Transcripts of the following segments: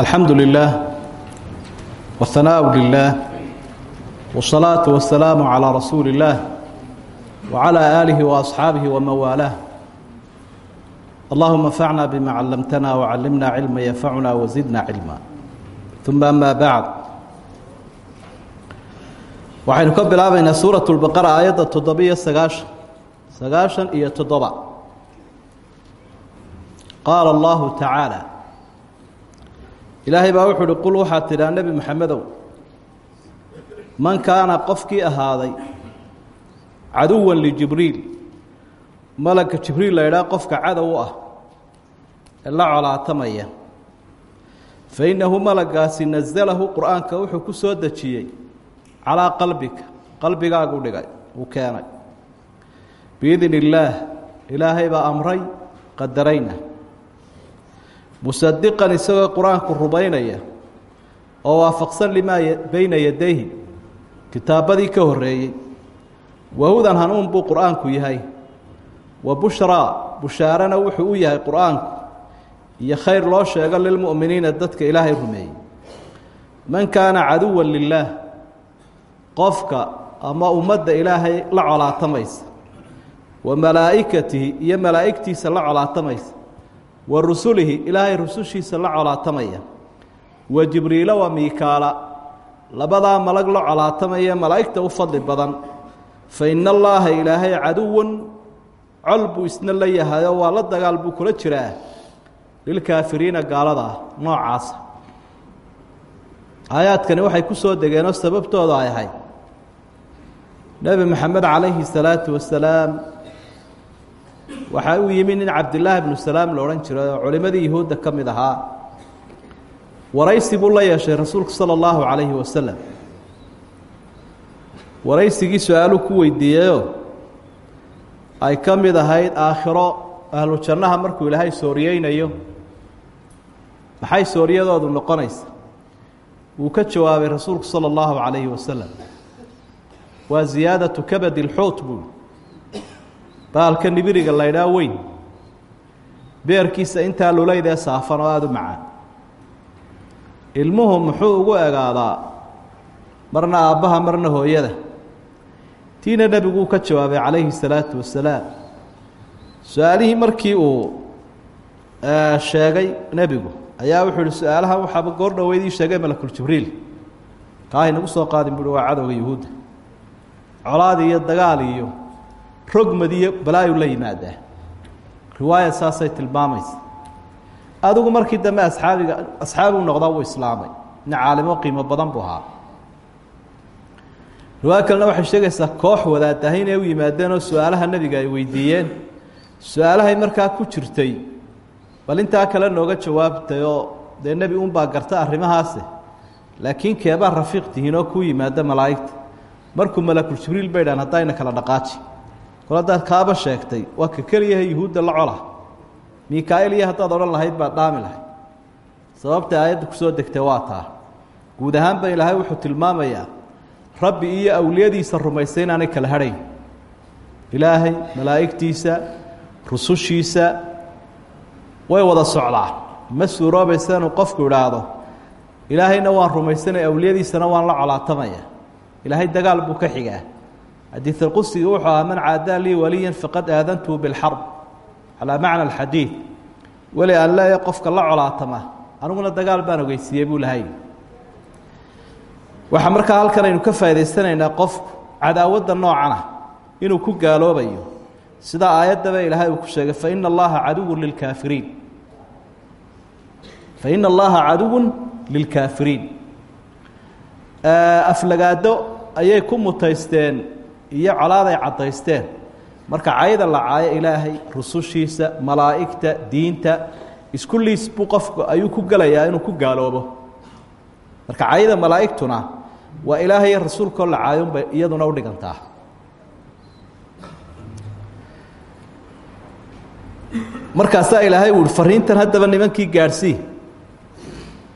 alxamdu lilah wاhanaaءu lilah wالsalaaةu wasalaamu calىa rasuuli اllah wعalى aalihi وaasxaabihi waman waalaah allahuma anfacna bima callamtana wcallimna cilma yanfacuna wazidna cilma uma ama bacd waxaynu ka bilaabaynaa suuraة اlbaqara aayadda toddobiyo sagaashan sagaashan iyo toddoba qaala allahu tacaala ilaahay baa wuxuu uhi qul waxaad tidhaa nebi moxamedow man kaana qofkii ahaaday caduwan lijibriil malagga jibriil la ydhaha qofka cadow u ah ee la colaatamaya fa innahu malagaasi nasalahu qur'aanka wuxuu ku soo dejiyey calaa qalbika qalbigaagu dhigay uu keenay. Biidn illaah ilaahay baa amray qadarayna musadiqan isagoo qur'aanku rumaynaya oo waafaqsan limaa beyna yadayhi kitaabadii ka horreeyey. Wahudan hanuun buu qur'aanku yahay. Wa bushraa bushaarana wuxuu u yahay qur'aanku. Iyo khayr loo sheego lilmu'miniina dadka ilaahay rumeeyey. Man kaana caduwan lilaah qofka ama ummadda ilaahay la colaatamaysa. Wa malaa'ikatihi iyo malaa'igtiisa la colaatamaysa wa rusulihi ilaahay rusushiisa la colaatamaya. Wa jibriila wa miikaala labadaa malag la colaatamaya malaa'igta u fadli badan. Fa ina allaaha ilaahay caduwan col buu isna la yahayoo waa la dagaal buu kula jiraa. Lilkaafiriina gaalada ah noocaasa aayaadkani waxay ku soo degeenoo sababtooda ay ahayd. Nebi moxamed calayhi salaatu wasalaam waxaa u yimi nin cabdilaahi bnu salaam la odhan jiray oo culimmadii yuhuudda ka mid ahaa. Waraysi buu la yeeshay rasuulku sala allahu calayhi wasalam waraysigii su'aaluu ku weydiiyeyoo ay ka mid ahayd aakhiro ahlu jannaha markuu ilaahay sooriyeynayo maxay sooriyadoodu noqonaysa? Wuu ka jawaabay rasuulku sala allahu calayhi wasalam waa ziyaadatu kabadi lxuut buu baalka nibiriga laydhaa weyn. Beerkiisa intaa lulaydee saafan oo aada u macaan. Ilmuhu muxuu ugu egaadaa marna aabbaha marna hooyada. Tiina nebiguu ka jawaabay calayhi salaatu wasalaam su'aalihii markii uu sheegay nebigu ayaa wuxuu ihi su'aalaha waxaaba goor dhoweydii sheegay malakuljibriil kaahay nagu soo qaadin buuhi waa cadowga yuhuudda. Colaad iyo dagaal iyo rogmad iyo balaayu la yimaadaa. Riwaaya saasay tilmaamaysa. Adigu markii dambe asxaabiga asxaabigu noqdaa wuu islaamay. Nin caalimo qiimo badan buu ahaa. Riwaaya kalena waxay koox wadaadahay inay u yimaadeen oo su'aalaha ay weydiiyeen. Su'aalahay markaa ku jirtay. Bal intaa kale nooga jawaabtay oo dee nebi unbaa garta arrimahaase. Laakiin keebaa rafiiq tihiin oo yimaada malaa'igta. Markuu malakuljibriil bay dhahan haddayna kala dhaqaaji kol haddaad kaaba sheegtay waa ka keliyaha yuhuudda la cola. Mikaa-il iyo haddaad odhan lahayd baad dhaami lahayd sababta aayadda ku soo degtay waa taa. Guud ahaanba ilaahay wuxuu tilmaamayaa rabbi iyo awliyadiisa rumaysay inaanay kala hadhayn. Ilaahay malaa'igtiisa rusushiisa way wada socdaa. Ma suuroobaysa inuu qofku idhaahdo ilaahayna waan rumaysanay awliyadiisana waan la colaatamaya ilaahay dagaal buu ka xigaa xadiid alqudsiga wuxuu ahaa man caadaa lii waliyan faqad aadantuhu bilxarb. Calaa macna alxadiid weli aan leeya qofka la colaatama aniguna dagaal baan ogeysiiyey buu lahay. Waxaa markaa halkan aynu ka faa'idaysanaynaa qofku cadaawadda noocan inuu ku gaaloobayo sida aayaddaba ilaahay uu ku sheegay faina allaha caduwun lilkaafiriin faina allaha caduwun lilkaafiriin aflagaado ayay ku mutaysteen iyo colaaday caddaysteen. Marka cayda la caayo ilaahay rusushiisa malaa'igta diinta isku liis buu qofku ayuu ku gelayaa inuu ku gaaloobo. Marka cayda malaa'igtuna waa ilaahay rasuulkoo la caayunbay iyaduna u dhigantaa. Markaasaa ilaahay uu fariintan haddaba nimankii gaadhsii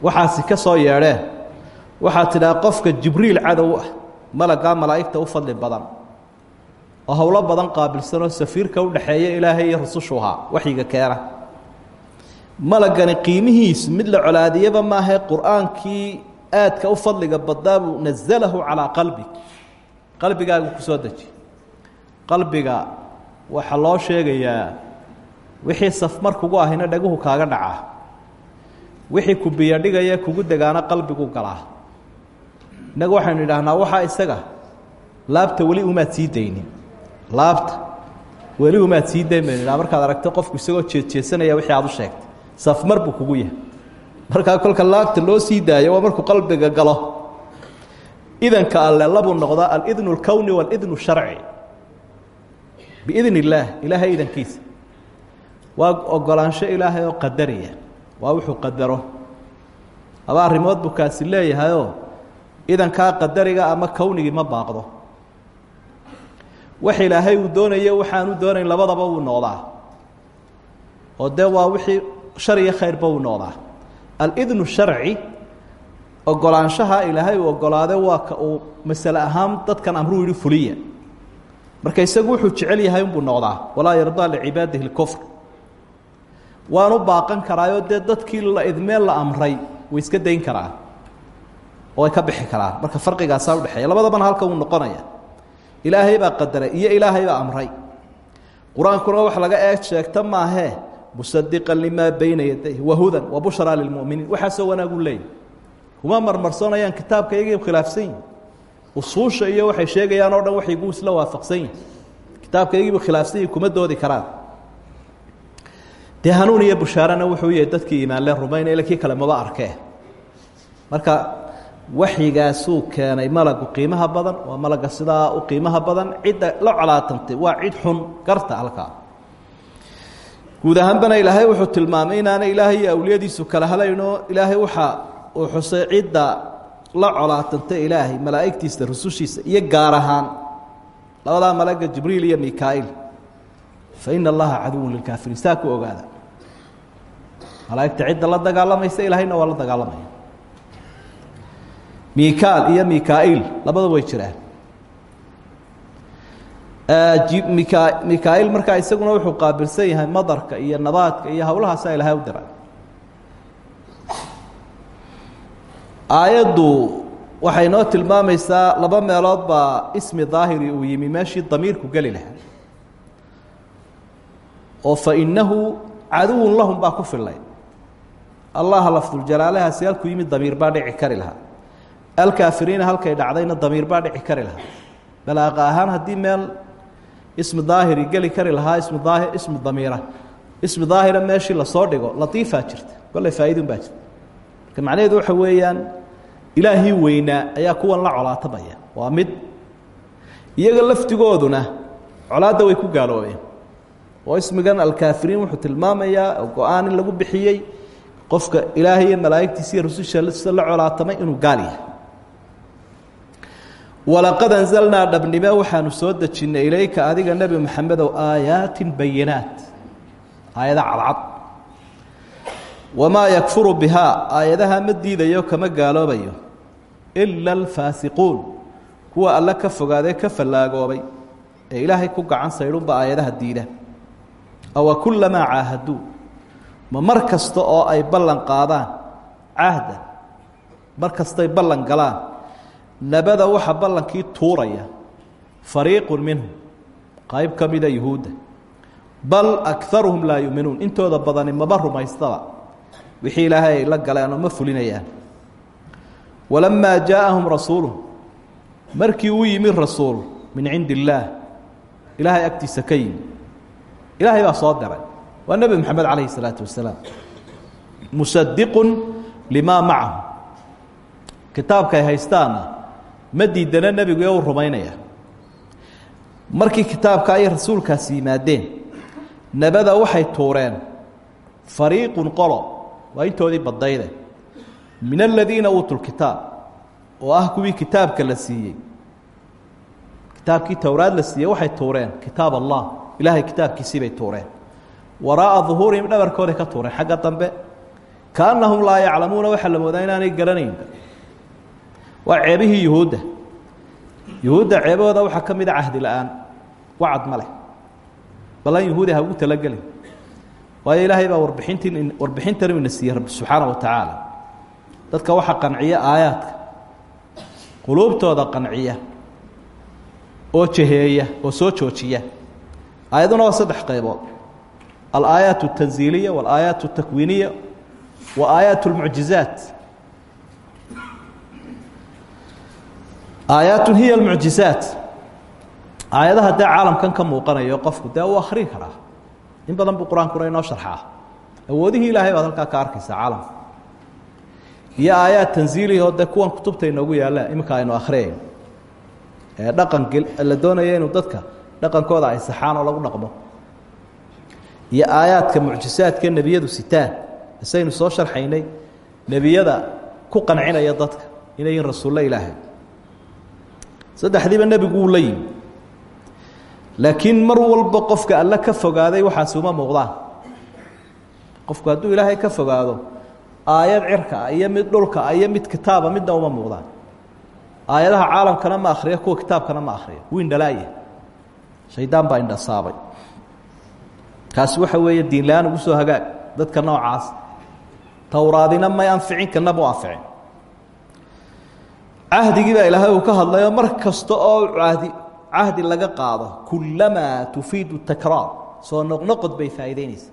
waxaasi ka soo yeedheen waxaa tidhaha qofka jibriil cadow ah malagaa malaa'igta u fadli badan oo howlo badan qaabilsanoo safiirka u dhexeeya ilaahay iyo rusushu ahaa waxyiga keena. Malagani qiimihiisu mid la colaadiyaba maahae qur'aankii aadka u fadliga badnaa buu nazalahu calaa qalbi qalbigaagu ku soo deji. Qalbiga waxaa loo sheegayaa wixii safmar kugu ahina dhaguhu kaaga dhacaa wixii ku biyadhigaya kugu degaana qalbigu galaa. Innagu waxaynu idhaahnaa waxaa isaga laabta weli umaad sii daynin laabta. Weli umaad sii idhaha markaad aragto qofku isagoo jeedjeesanaya wixii aad u sheegtay. Safmar buu kugu yahay. Markaa kolka laabta loo sii daayo waa markuu qalbiga galo. Idanka alle labuu noqdaa alidnu اlkowni wاlidnu sharci. Biidn illaah ilaahay idankiisa. Waa ogolaansho ilaahay oo qadariya. Waa wuxuu qadaro. Laba arrimood buu kaasi leeyahayoo? Idankaa qadariga ama kownigii ma baaqdo wax ilaahay uu doonayo waxaanu doonayn labadaba wuu noqdaa. Oo dee waa wixii shar iyo khayrba wuu noqdaa. Alidnu sharci ogolaanshaha ilaahay uu ogolaade waa ka uu masale ahaan dadkan amruu yihi fuliya marka isagu wuxuu jecel yahay unbuu noqdaa. Walaa yardaa licibaadihi اlkufr waanu baaqan karaayoo dee dadkii la idmeen la amray way iska dayn karaan. Oo ay ka bixi karaan. Marka farqigaasaa udhexeeya labadabana halkan uu noqonaya ilaahay baa qadaray iyo ilaahay baa amray. Qur'aankuna wax laga eeg sheegta maahee musadiqan limaa bayna yadayh wahudan wa bushraa lilmuminiin waxaasoo wanaagu leeyahy kuma marmarsoonayaan kitaabka iyagii khilaafsan yihiin usuusha iyo waxay sheegayaan oo dhan waxayguu isla waafaqsan yihiin kitaabka iyagiibu khilaafsan yihiin kuma doodi karaan. Dee hanuun iyo bushaarana wuxuu yahay dadkii imaanle rumayna ila kii kale maba arkee. Marka waxyigaasuu keenay malagu qiimaha badan waa malaga sidaa u qiimaha badan cidda la colaatantay waa cid xun garta halkaa. Guud ahaanbana ilaahay wuxuu tilmaamay inaana ilaahay awliyadiisu kala halaynoo ilaahay waxa uu xusay cidda la colaatantay ilaahay malaa'igtiisa rusushiisa iyo gaar ahaan labadaa malaga jibriil iyo mikaail. Fa ina allaha caduwun lilkaafiriin saa ku ogaada. Malaa'igta cidda la dagaalamaysa ilaahayna waa la dagaalamaya mikaal iyo mikaail labada way jiraan. Mika mikaail markaa isaguna wuxuu qaabilsan yahay madarka iyo nabaadka iyo hawlahaasa ilahay u diray aayaddu waxay noo tilmaamaysaa laba meelood baa ismi daahiri uu yimi meeshii damiirku geli lahaa. Oo fa inahu caduwun lahum baa ku fillay. Allaha lafduljalaalahaasi halkuu yimi damiir baa dhici kari lahaa alkaafiriina halkay dhacdayna damiir baa dhici kari lahaa balaaqa ahaan haddii meel ismi daahiri geli kari lahaa ismi daahir ismi damiira ismi daahira meeshii la soo dhigo latiifaa jirta kolley faa'iidun baa jirta marka macnaheedu waxa weeyaan ilaahii weynaa ayaa kuwan la colaatamaya waa mid iyaga laftigooduna colaadda way ku gaaloobeen oo ismigan alkaafiriin wuxuu tilmaamayaa oo lagu bixiyey qofka ilaahay iyo malaa'igtiisa iyo la colaatamay inuu gaal yahay walaqad anzalnaa dhabnime waxaanu soo dejinnay ilayka adiga nebi maxamedow aayaatin bayinaat aayada cadcad. Wamaa yakfuru bihaa aayadaha ma diidayo kama gaaloobayo ila alfaasiquun kuwa alle ka fogaadee ka fallaagoobay ee ilaahay ku gacan saydhunba aayadaha diida. Awa kullamaa caahaduu ma mar kasta oo ay ballan qaadaan cahda mar kastay ballan galaan nabada waxaa ballankii tuuraya fariiqun minhum qayb ka mida yuhuudda. Bal akaruhum laa yuuminuun intooda badani maba rumaystaba. Wixii ilaahay la galeen ma fulinayaan. Walamaa jaaahum rasuulu markii uu yimi rasuul min cindi ilaahay agtiisa ka ilaahay baa soo diray waa nebi moxamed calayhi isalaatu wasalaam. Musadiqun limaa macahu kitaabkaay haystaana ma diidana nebigu ee u rumaynaya. Markii kitaabka ay rasuulkaasi yimaadeen nabada waxay tuureen fariiqun qolo waa intoodii badayde min aladiina uutuu lkitaab oo ah kuwii kitaabka la siiyey. Kitaabkii towraad la siiyey waxay tuureen kitaab allah ilaahay kitaabkiisii bay tuureen. Waraa'a duhuurihim dhabarkooday ka tuureen xagga dambe. Kaannahum laa yaclamuuna waxaa la moodaa inaanay garanaynba waa ceebihii yuhuudda yuhuudda ceebahooda waxaa ka mida cahdi la-aan wacad ma leh ballan yuhuudi ha ugu talagelin waayo ilaahay baa warbixintin warbixintan ina siiyey rabbi subxaana wa tacaala dadka waxa qanciya aayaadka quluubtooda qanciya oo jaheeya oo soo joojiya aayaduna waa saddex qaybood alaayaat اtanziiliya walaayaat اtakwiiniya wa aayaat اlmucjizaat aayaatu hiya almucjizaat aayadaha dee caalamkan ka muuqanayo qofku dee uu akhrin karaa. In badan buu qur'aankuna sharxaa. Awoodihii ilaahay baad halkaa ka arkaysaa caalamka. Iyo aayaad tanziilihoo dee kuwan kutubta inoogu yaalla iminka aynu akhriyayno ee dhaqan la doonaya inuu dadka dhaqankooda ay saxaan lagu dhaqmo. Iyo aayaadka mucjisaadka nebiyadu sitaan. Isaynu soo sharxaynay nebiyada ku qancinaya dadka. Inay yihiin ilaahay saddexdiiba nebigu wuu la yimi. Laakiin mar walba qofka alle ka fogaaday waxaasi uma muuqdaan qofku hadduu ilaahay ka fogaado aayad cirka ah iyo mid dhulka ah iyo mid kitaaba midna uma muuqdaan aayadaha caalamkana ma akhriyo kuwa kitaabkana ma akhriyo. Wuu indhalaaya shaydaan baa indhasaabay. Kaasi waxa weeye diin la'aan ugu soo hagaag. Dadka noocaas towraadina may anficin kana mu anficin cahdigii baa ilaahay uu ka hadlayoo mar kasta oo cahdi laga qaado. Kulamaa tufiidu takraar. Soo noqnoqod bay faa'iideynaysa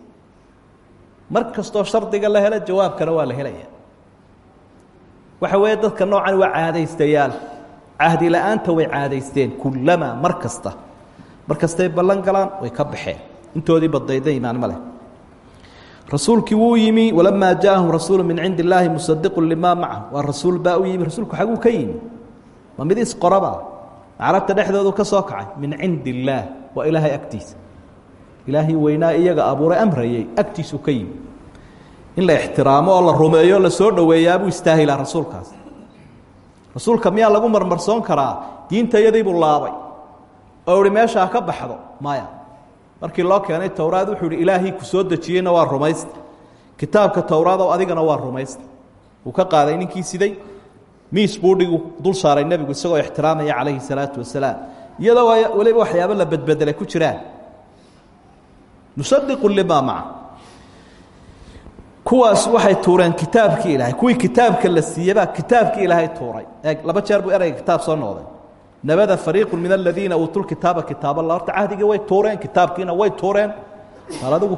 mar kastoo shardiga la helo jawaabkana waa la helaya waxa weeye dadka noocan waa caadaystayaal. Cahdi la'aanta way caadaysteen. Kulamaa mar kasta. Mar kastay ballan galaan way ka baxeen. Intoodii badayda imaan ma rasuulkii wuu yimi walamaa jaaahum rasuulu min cindi illaahi musadiqu limaa macahu waa rasuul baa u yimi rasuulku xaguu ka yimi. Ma mid isqoraba carabta dhexdoodu ka soo kacay min cindi illaah waa ilaahay agtiisa. Ilaahay weynaa iyaga abuuray amrayay agtiisu ka yimi. In la ixtiraamo oo la rumeeyo la soo dhoweeyaabuu istaahilaa rasuulkaas. Rasuulka miyaa lagu marmarsoon karaa? Diinta yadiibuu laabay. Oo ihi meeshaa ka baxdo? Maya markii loo keenay towraad wuxuu ihi ku soo dejiyeyna waa rumaysta kitaabka towraad oo adigana waa rumaysta wuu ka qaaday ninkii siday miis buu dul saaray nebigu isagoo ixtiraamaya calayhi salaatu wasalaam. Iyadoo weliba waxyaabo la bedbedelay ku jiraan. Nusadiqu limaa maca. Kuwaas waxay tuureen kitaabkii ilaahay. Kuwii kitaabka la siiyebaa kitaabkii ilaahay tuuray. Laba jeer buu ereyga kitaab soo noqday nabada fariiqu min aladiina uutuu kitaaba kitaab allah horta cahdigii way tuureen kitaabkiina way tuureen bal adigu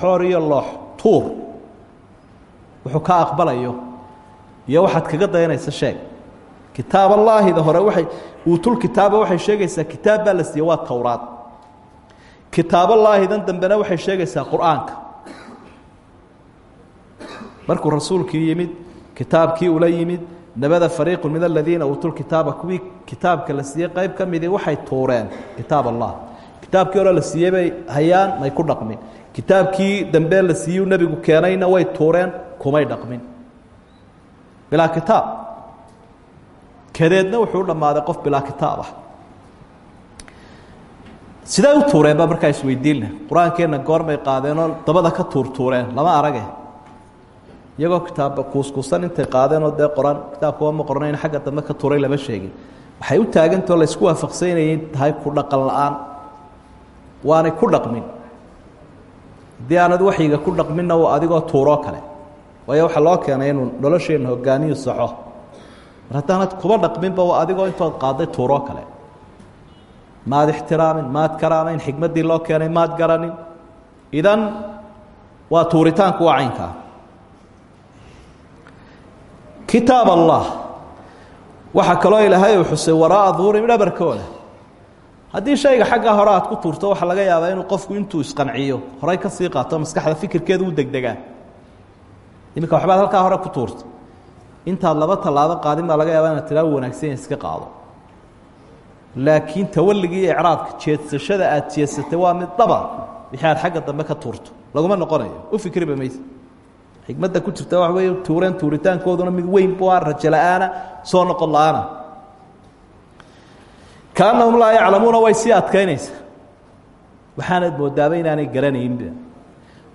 xoor iyo loox tuur wuxuu ka aqbalayo iyo waxaad kaga dayanaysa sheeg kitaab allaahida hore waay uutul kitaaba waxay sheegaysaa kitaab la siiye waa towraad kitaab allaahidan dambena waxay sheegaysaa qur'aanka markuu rasuulkii yimid kitaabkii ula yimid nabada fariiqu min aladiina uutuu kitaaba kuwii kitaabka la siiyey qayb ka waxay tuureen kitaab allah kitaabkii hore la siiyey hayaan may ku dhaqmin kitaabkii dambe la siiyuu nebigu keenayna way tuureen kumay dhaqmin bilaa kitaab kadeedna wuxuu u qof bilaa kitaab ah siday u tuureen baa markaa isweydiinleh qur'aankeenna goormay qaadeenoo dabada ka tuurtuureen lama arage iyagoo kitaabba kuuskuusan intay qaadeenoo dee qoran kitaabka wama qornayn xagga dambe ka tuuray lama sheegin. Waxay u taagantao laysku waafaqsanayay tahay ku dhaqan la'aan. Waanay ku dhaqmin. Haddii aanad waxyiga ku dhaqminna waa adigoo tuuroo kale waayo waxaa loo keenay inuu nolosheenna hogaamiyu saxo mar haddaanad kuba dhaqminba waa adigoo intood qaaday tuuroo kale. Maad ixtiraamin maad karaamayn xikmaddii loo keenay maad garanin. Idan waa tuuritaanku waa caynkaa kitaab allah. Waxaa kaloo ilaahay uu xusay waraa'a duhurim dhabarkooda. Haddii shayga xaggaa hore ku tuurto waxaa laga yaabaa inuu qofku intuu isqanciyo horay ka sii qaato maskaxda fikirkeedu u degdegaa. Iminka waxbaad halkaa hore ku tuurto. Intaad laba tallaabo qaadin laga yaabaa inaad tilaabo wanaagsan iska qaado. Laakiin tawalligii iyo icraabka jeedsashada aad jeedsatay waa mid dhaba wixii aad xagga dambe ka tuurto. Laguma noqonayo. U fikriba mayse xikmadda ku jirta waxa wey tuureen tuuritaankooduna mid weyn bu a rajo la'aana soo noqon la'aana. Kaanahum laa yaclamuuna way sii adkaynaysaa. Waxaanad moodaaba inaanay garanaynba.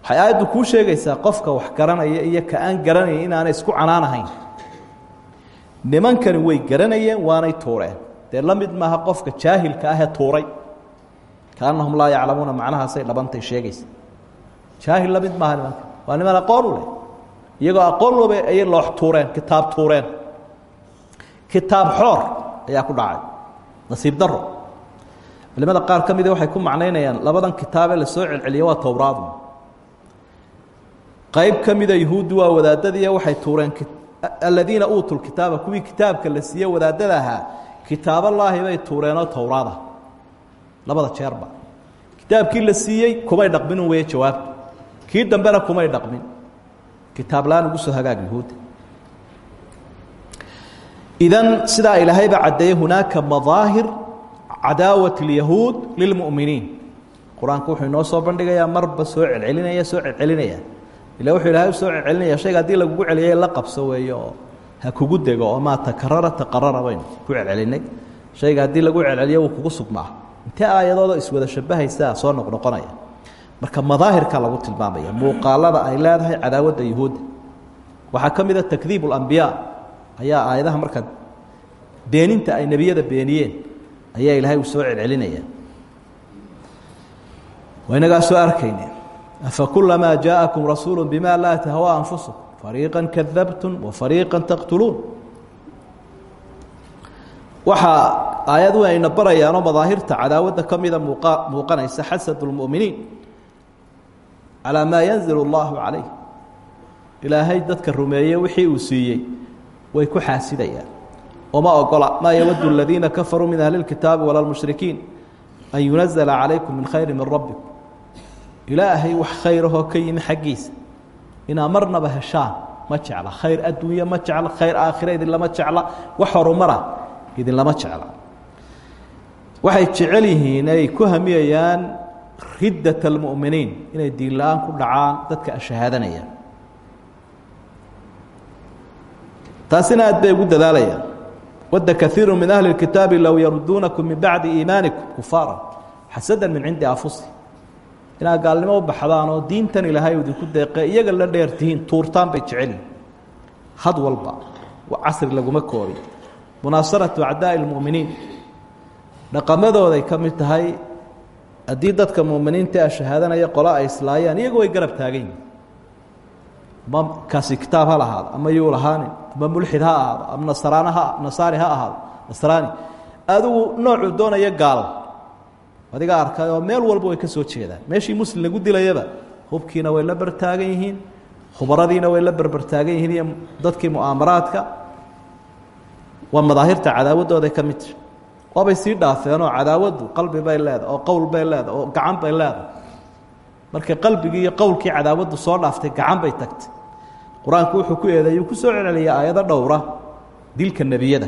Waxay aayaddu kuu sheegaysaa qofka wax garanaya iyo ka aan garanaya inaanay isku canaanahayn nimankani way garanayeen waanay tuureen. Dee la mid maaha qofka jaahilka ahee tuuray. Kaanahum laa yaclamuuna macnahaasay dhabantay sheegaysa jaahil la mid maaha nimanka. Waa niman aqoon u leh iyagoo aqoon lobe ayay loox tuureen kitaab tuureen. Kitaab xoor ayaa ku dhacay nasiib daro culimada qaar ka mida waxay ku macnaynayaan labadan kitaabee la soo celceliya waa towraadu qayb ka mida yahuuddu waa wadaadadiiya waxay tuureen aladiina uutuu kitaaba kuwii kitaabka la siiye wadaadada ahaa kitaaballaahi bay tuureenoo towraada labada jeerba kitaabkii la siiyey kumay dhaqminu weeye jawaabtu kii dambena kumay dhaqmin kitaab la'aan ugu soo hagaag yahuudda idan sidaa ilaahayba caddeeyey hunaaka madaahir cadaawat اlyahuud lilmu'miniin. Qur'aanku wuxuu inoo soo bandhigayaa marba soo celcelinaya soo celcelinaya. Ila wuxuu ilahay soo celcelinaya shayga haddii lagugu celiyay la qabso weeye ha kugu dego oo maa takarara taqarara ku celcelinay. Shayga haddii lagu celceliyo kugu sugmaa. Intee aayadooda iswada shabahaysaa soo noqnoqonaya marka madaahirka lagu tilmaamaya muuqaalada ay leedahay cadaawadda yahuudda waxaa ka mida takdiib اlambiyaa ayaa aayadaha markaa beeninta ay nebiyada beeniyeen ayaa ilaahay uu soo celcelinaya waa inagaa soo arkayne afakulamaa jaaءakum rasuulu bima laa tahwa anfusukum fariiqa kadabtum wafariiqa taqtuluun waxaa aayadu ayna barayaanoo madaahirta cadaawadda ka mida muuqa muuqanaysa xasad اlmu'miniin calaa maa yanzil اllahu calayh ilaahay dadka rumeeye wixii uu siiyey way ku xaasidayaan oma ogola maa yawadu اladiina kafaruu min ahli اlkitaabi wala lmushrikiin an yunazla calaykum min khayri min rabbikum ilaahay wax khayrahoo ka yimi xaggiisa inaa marnaba heshaan ma jecla khayr adduunye ma jecla khayr aakhira idinlama jecla wax horumara idinlama jecla waxay jecel yihiin ay ku hamiyayaan riddat اlmu'miniin inay diin la-aan ku dhacaan dadka ashahaadanaya taasina aad bay ugu dadaalayaan wadda kaiiru min ahli اkitaabi low yaruduunakum min bacdi iimaanikum kufaara xasada min cindi anfusi inaad gaalnimo u baxdaan oo diintan ilaahay idinku deeqe iyaga la dheer tihiin tuurtaan bay jecelihin had walba casri laguma koobin munaasaratu acdaaءi اlmu'miniin dhaqamadooday ka mid tahay haddii dadka muminiinta a shahaadanaya qola ay islaayaan iyagu way garab taagan yihiin ama kaasi kitaab ha lahaado ama yuu lahaanin ama mulxid ha ahaado ama nasraana ha nasaari ha ahaado nasraani adigu noocuu doonaya gaal adiga arkay oo meel walba way ka soo jeedaan. Meeshii muslim lagu dilayaba hubkiina way la bertaagan yihiin khubaradiina way la berbertaagan yihiin iyo dadkii mu'aamaraadka waa madaahirta cadaawaddooday ka mid waabay sii dhaafeenoo cadaawaddu qalbi bay leedahay oo qowl bay leedahay oo gacan bay leedahay. Marka qalbigii iyo qowlkii cadaawaddu soo dhaaftay gacan bay tagtay. Qur'aanku wuxuu ku eedeeyuu ku soo celceliyay aayado dhowra dilka nebiyada.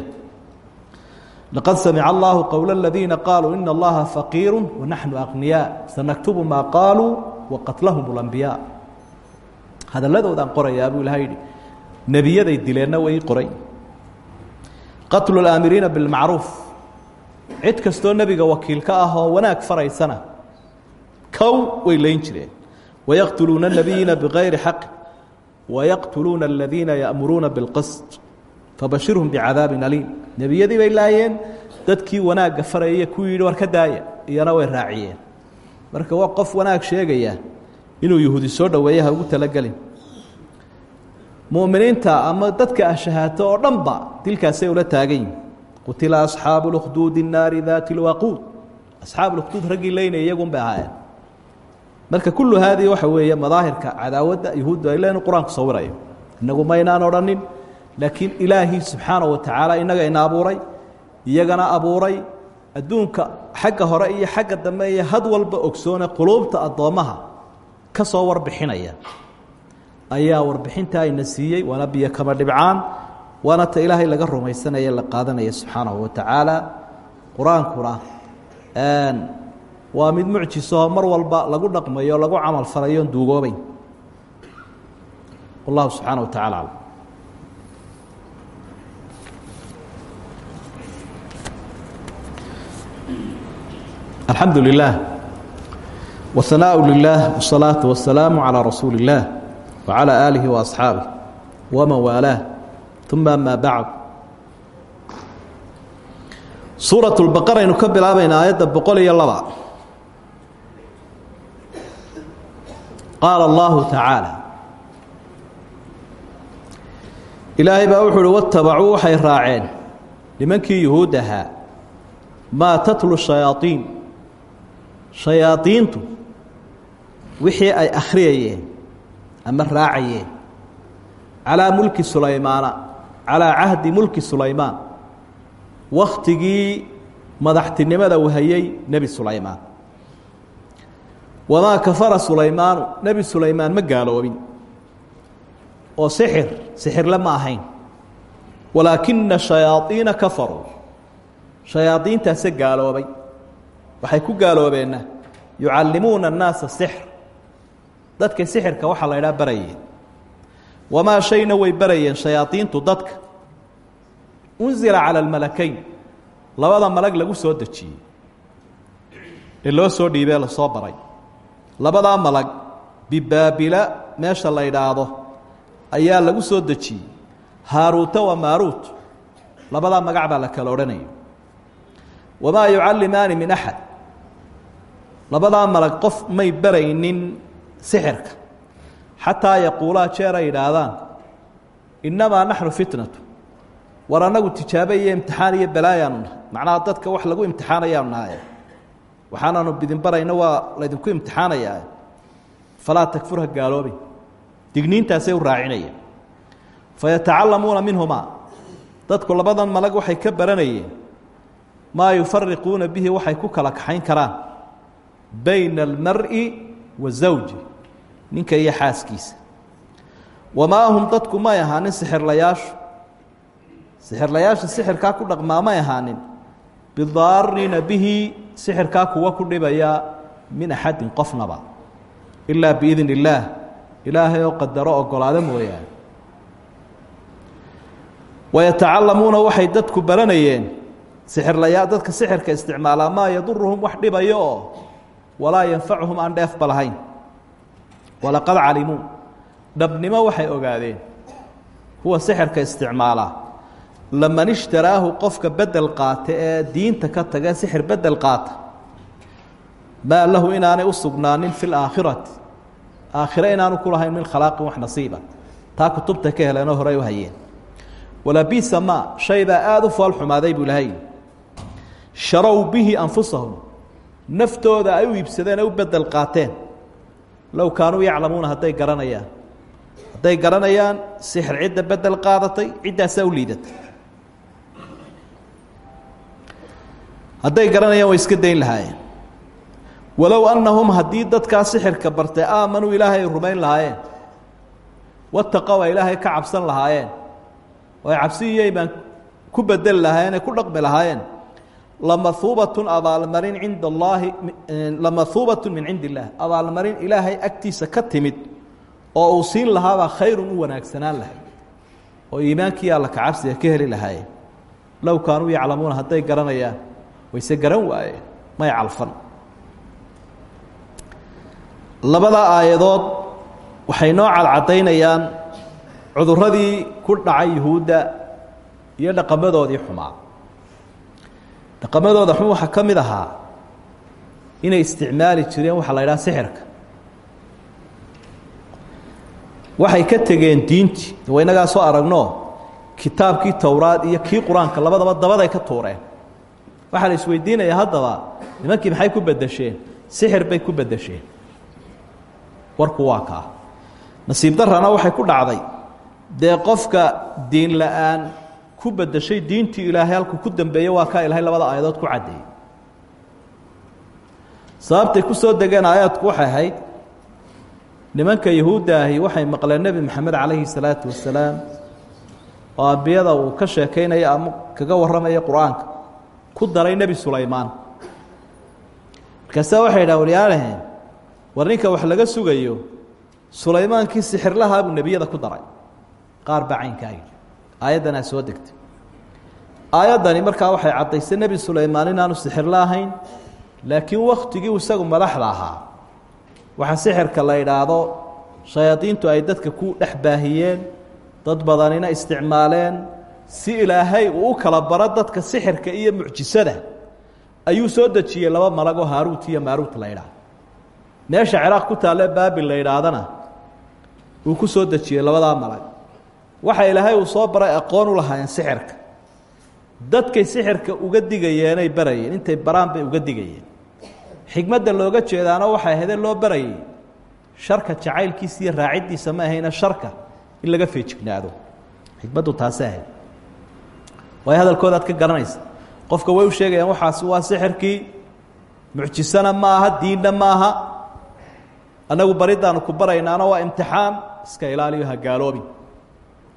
Laqad samica allahu qowla aladiina qaaluu ina allaha faqiiru wanaxnu aqniyaa sanaktubu maa qaaluu waqatlahum اlambiyaa hadalladoodaan qorayaa buu ilaha yidhi nebiyaday way qoray. Qatlu اlaamiriina bilmacruuf cid kastoo nebiga wakiilka ah oo wanaag faraysana kow way layn jireen. Wayaqtuluuna اnabiyiina bikayri xaqi wayaqtuluuna aladiina ya'muruuna biاlqisd fabashirhum bicadaabin aliim. Nebiyadii bay laayeen dadkii wanaagga farayaya ku yidhi war ka daaya iyana way raaciyeen. Marka waa qof wanaag sheegaya inuu yuhuudi soo dhoweeya ha ugu talagelin mu'miniinta ama dadka ashahaato oo dhanba dilkaasay ula taagan yihiin qutila asxaabu اlkhduudi الnaari daati اlwaquud asxaabu اlkhduud raggii leynaya iyagun bay ahaayeen marka kullu haadii waxa weeye madaahirka cadaawadda yahuuddu ay leen qur-aanku sawirayo inagu maynaan odhanin laakiin ilaahii subxaanaه wa tacaala inaga ina abuuray iyagana abuuray adduunka xagga hore iyo xagga dambe iyo had walba ogsoone quluubta addoommaha ka soo warbixinaya ayaa warbixinta ayna siiyey waana biyo kama dhibcaan waana ta ilaahay laga rumaysanaye la qaadanaya subxaanahu watacaala qur'aankuna waa mid mucjisaoo mar walba lagu dhaqmayo lagu camal falayoon duugoobeyn wallahu subxaana wa tacala aclam alxamdu lilah wahanaaءu lilah wsalaatu wasalaamu calaa rasuuli اllah wacalaa aalihi waasxaabih uma amaa bacd suuraة اlbaqara aynu ka bilaabayna aayadda boqol iyo laba qaala allahu tacaala ilaahay baa wuxuu uhi watabacuu waxay raaceen nimankii yuhuud ahaa maa tatlu shayaaiin shayaadiintu wixii ay akhriyayeen ama raacayeen calaa mulki sulaymaana calaa cahdi mulki sulaymaan. Wakhtigii madaxtinimada uu hayay nebi sulaymaan. Wamaa kafara sulaymaanu nebi sulaymaan ma gaaloobin. Oo sixir sixirle ma ahayn. Walaakina shayaaiina kafaruu. Shayaadiintaase gaaloobay. Waxay ku gaaloobeenna yucallimuuna annaasa sixr. Dadka sixirka waxaa la ydhaha barayeen wamaa shayna way barayeen shayaadiintu dadka. Unzila cala almalakayn. Labada malag lagu soo dejiyey. Ee loo soo dhiibee la soo baray. Labadaa malag bibaabila meesha la ydhaahdo ayaa lagu soo dejiyey. Haaruuta wa maaruut. Labadaa magac baa la kala odhanaya wamaa yucallimaani min axad labadaa may baraynin sixirka xataa yaquulaa jeer ay yidhaahdaan innamaa naxnu fitnatu. War annagu tijaabo iyo imtixaan iyo balaayaanu nahay. Macnaha dadka wax lagu imtixaanayaanu nahaye waxaanaanu bidin barayno waa laydinku imtixaanayaa. Falaa takfurha gaaloobi. Digniintaasay u raacinayeen. Fayatacallamuuna minhumaa. Dadku labadan malag waxay ka baranayeen maa yufariquuna bihi waxay ku kala kaxayn karaan bayna almar'i wa zawji ninka iyo xaaskiisa. Wamaa hum dadku may ahaanin sixirlayaashu. Sixirlayaasha sixirkaa ku dhaqmaa may ahaanin. Bidaarina bihi sixirkaa kuwa ku dhibaya min axadin qofnaba. Ilaa biidn illaah ilaahay oo qadaro ogolaado mooyaane. Wayatacallamuuna waxay dadku baranayeen sixirlayaa dadka sixirka isticmaalaa maa yaduruhum wax dhibayo oo walaa yanfacuhum aan dheefba lahayn walaqad calimuu dhabnimo waxay ogaadeen kuwa sixirka isticmaalaa. Laman ishtaraahu qofka bedel qaata diinta ka taga sixir bedel qaata. Maa lahu inaanay u sugnaanin fi laakhirati aakhire inaanu ku lahayn min khalaaqin wax nasiiba. Taa kutubta ka heleenoo horey u hayeen. Walabisa ma shay baa aada u fool xumaaday buu ilahay sharow bihi anfusahum. Naftooda ay u iibsadeen u bedel qaateen low kaanuu yaclamuuna hadday garanayaan. Hadday garanayaan sixir cidda bedel qaadatay ciddaasaa u liidatay. Garanayaan way iska dayn lahaayeen. Walow annahum haddii dadkaa sixirka bartay aamanuu ilaahay ay rumayn lahaayeen. Wataqow ay ilaahay ka cabsan lahaayeen. Oo ay cabsi ku bedeli lahaayeen ay ku dhaqmi lahaayeen lamahuubatun abaalmarin cinda allaahi lamahuubatun min cindi illaah abaalmarin ilaahay agtiisa ka timid oo uu siin lahaabaa khayrun u wanaagsanaan lahay. Oo iimaankii alla kacabsiga ka heli lahaayeen low kaanuu yaclamuuna hadday garanayaan wayse garan waayeen may calfan. Labada aayadood waxay noo cadcadaynayaan cuduradii ku dhacay yuhuudda iyo dhaqamadoodii xumaa dhaqamadooda xun waxaa ka ahaa inay isticmaali jireen waxaa la idhaha sixirka. Waxay ka tegeen diintii. Wa inagaa soo aragno kitaabkii towraad iyo kii qur'aanka labadaba dabaday ka tuureen. Waxaa la isweydiinayaa haddaba nimankii maxay ku bedesheen sixir bay ku bedesheen warku waa kaa. Nasiib darrana waxay ku dhacday. Dee diin la'aan ku bedeshay diintii ilaahay halkuu ku dambeeye waa kaa ilaahay labada aayadood ku caddeeyey sababtay ku soo degeen aayaadku waxay ahayd nimanka yahuudda ahi waxay maqleen nebi maxamed calayhi salaatu wasalaam oo ambiyada uu ka sheekaynaya ama kaga warramaya qur'aanka ku daray nebi sulaymaan. Markaasa waxay dhaha waryaalaheen war wax laga sugayo sulaymaankii sixirlahaa buu ku daray. Qaar baa caynkaa yidhi aayaddanaa soo degtay. Aayaddani markaa waxay caddaysay nebi sulaymaan inaanu sixirla ahayn laakiin waktigii isagu madaxda ahaa. Waxaa sixirka la idhaahdo shayaadiintu ay dadka ku dhex baahiyeen dad badanina isticmaaleen si ilaahay uu u kala baro dadka sixirka iyo mucjisada. Ayuu soo dejiyey laba malagoo haaruut iyo maaruut la idhaah meesha ciraaq ku taalle baabil la yidhaahdana uu ku soo dejiyey labadaa malag waxa ilaahay uu soo baray aqoon u lahaayeen sixirka. Dadkay sixirka uga digayeenay barayeen. Intay baraan bay uga digayeen. Xikmadda looga jeedaana waxay ahaydee loo barayay sharka jacaylkiisa iyo raaciddiisa ma ahayna sharka in laga feejignaado. Xikmaddu taasi ahayd. Waayo hadalkoodaad ka garanaysa. Qofka way u sheegayaan waxaasi waa sixirkii mucjisana ma aha diinna ma aha. Annagu bariddaanu ku baraynaana waa imtixaan iska ilaaliyo ha gaaloobin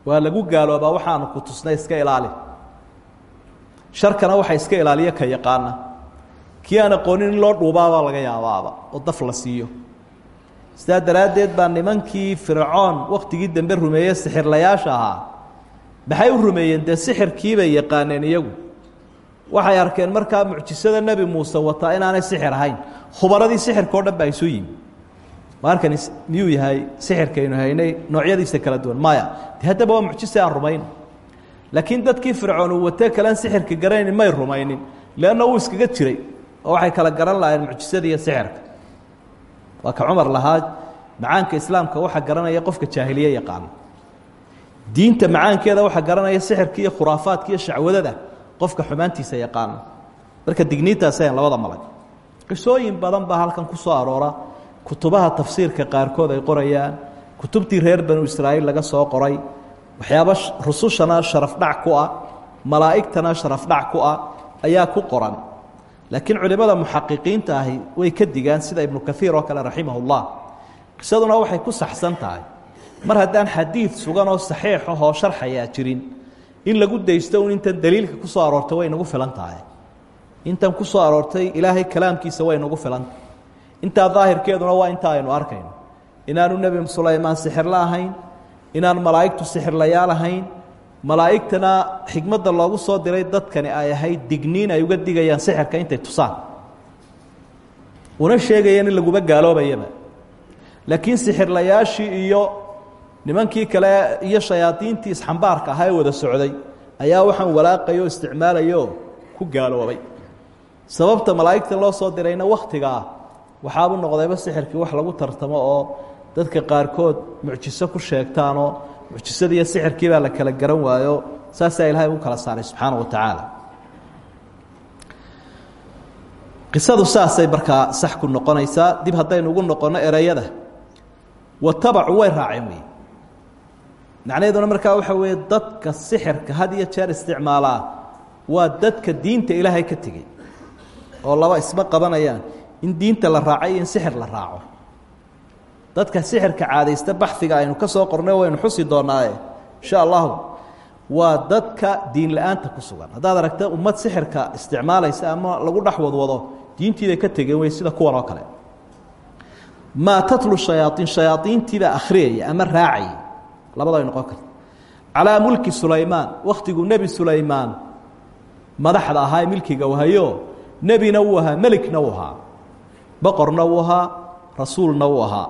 waa lagu gaaloobaa waxaanu ku tusnay iska ilaali. Sharkana waxa iska ilaaliyo ka yaqaana. Kii aan aqoonin in loo dhuubaabaa laga yaabaaba oo daf la siiyo. Sidaa daraaddeed baa nimankii fircoon wakhtigii dambe rumeeye sixirlayaasha ahaa. Maxay u rumeeyeen dee sixirkiibay yaqaaneen iyagu? Waxay arkeen markaa mucjisada nebi muuse wataa inaanay sixir ahayn. Khubaradii sixirka o dhan baa isu yimi markan miyuu yahay sixirkaynu haynay noocyadiisa kala duwan. Maya de haddaba waa mucjise aan rumayno laakiin dadkii fircoon uu watee kalean sixirka garanayn may rumaynin. Leanna uu iskaga jiray oo waxay kala garan lahaayeen mucjisada iyo sixirka. Waa ka cumar lahaa macaanka islaamka waxa garanaya qofka jaahiliye yaqaano diinta macaankeeda waxa garanaya sixirka iyo khuraafaadka iyo shacwadada qofka xumaantiisa yaqaano marka digniintaas labada malag. Qisooyin badan baa halkan ku soo aroora kutubaha tafsiirka qaarkood ay qorayaan kutubtii reer banu israa'iil laga soo qoray waxyaaba rusushana sharafdhac ku ah malaa'igtana sharafdhac ku ah ayaa ku qoran. Laakiin culimmada muxaqiqiinta ahi way ka digaan sida ibnu kaiir oo kale raximahullah qisaduna waxay ku saxsan tahay. Mar haddaan xadiid sugan oo saxiix ahoo sharxayaa jirin in lagu daysto un intan daliilka ku soo aroortay way nagu filan tahay. Intan ku soo aroortay ilaahay kalaamkiisa way nagu filantahay intaa daahirkeeduna waa inta aynu arkayno. Inaanu nebi sulaymaan sixirla ahayn inaan malaa'igtu sixirlayaal ahayn malaa'igtana xikmadda loogu soo diray dadkani ay ahayd digniin ay uga digayaan sixirka intay tusaan. Una sheegayeen in laguba gaaloobayaba. Laakiin sixirlayaashii iyo nimankii kale iyo shayaadiintii isxambaarka ahaa wada socday ayaa waxaan walaaqaya oo isticmaalaya oo ku gaaloobay. Sababta malaa'igta loo soo dirayna wakhtigaa waxaabu noqdayba sixirkii wax lagu tartamo oo dadka qaarkood mucjiso ku sheegtaanoo mucjisadii iyo sixirkii baa la kala garan waayo saasaa ilaahay u kala saaray subxaana wa tacaala. Qisadu saasay markaa sax ku noqonaysaa dib haddaynu ugu noqonno ereyada. Watabacu way raaceen wey macnaheeduna waxa weeye dadka sixirka had jeer isticmaalaa waa dadka diinta ilaahay ka tegey oo laba isma qabanayaan in diinta la raacay iyo in sixir la raaco. Dadka sixirka caadaysta baxiga aynu ka soo qornay waynu xusi doonaaye. Insha allahu waa dadka diin la'aanta ku sugan. Haddaad aragta ummad sixirka isticmaalaysa ama lagu dhex wadwado diintiibay ka tegeen wey sida kuwan oo kale. Maa tatlu shayaaiin shayaaiintiibaa akhriyaya ama raacaya labada ay noqon karta. Calaa mulki sulaymaan wakhtiguu nebi sulaymaan madaxda ahaa ee milkiga u hayo nebina wuu ahaa melikna wuu ahaa boqorna wuu ahaa rasuulna wuu ahaa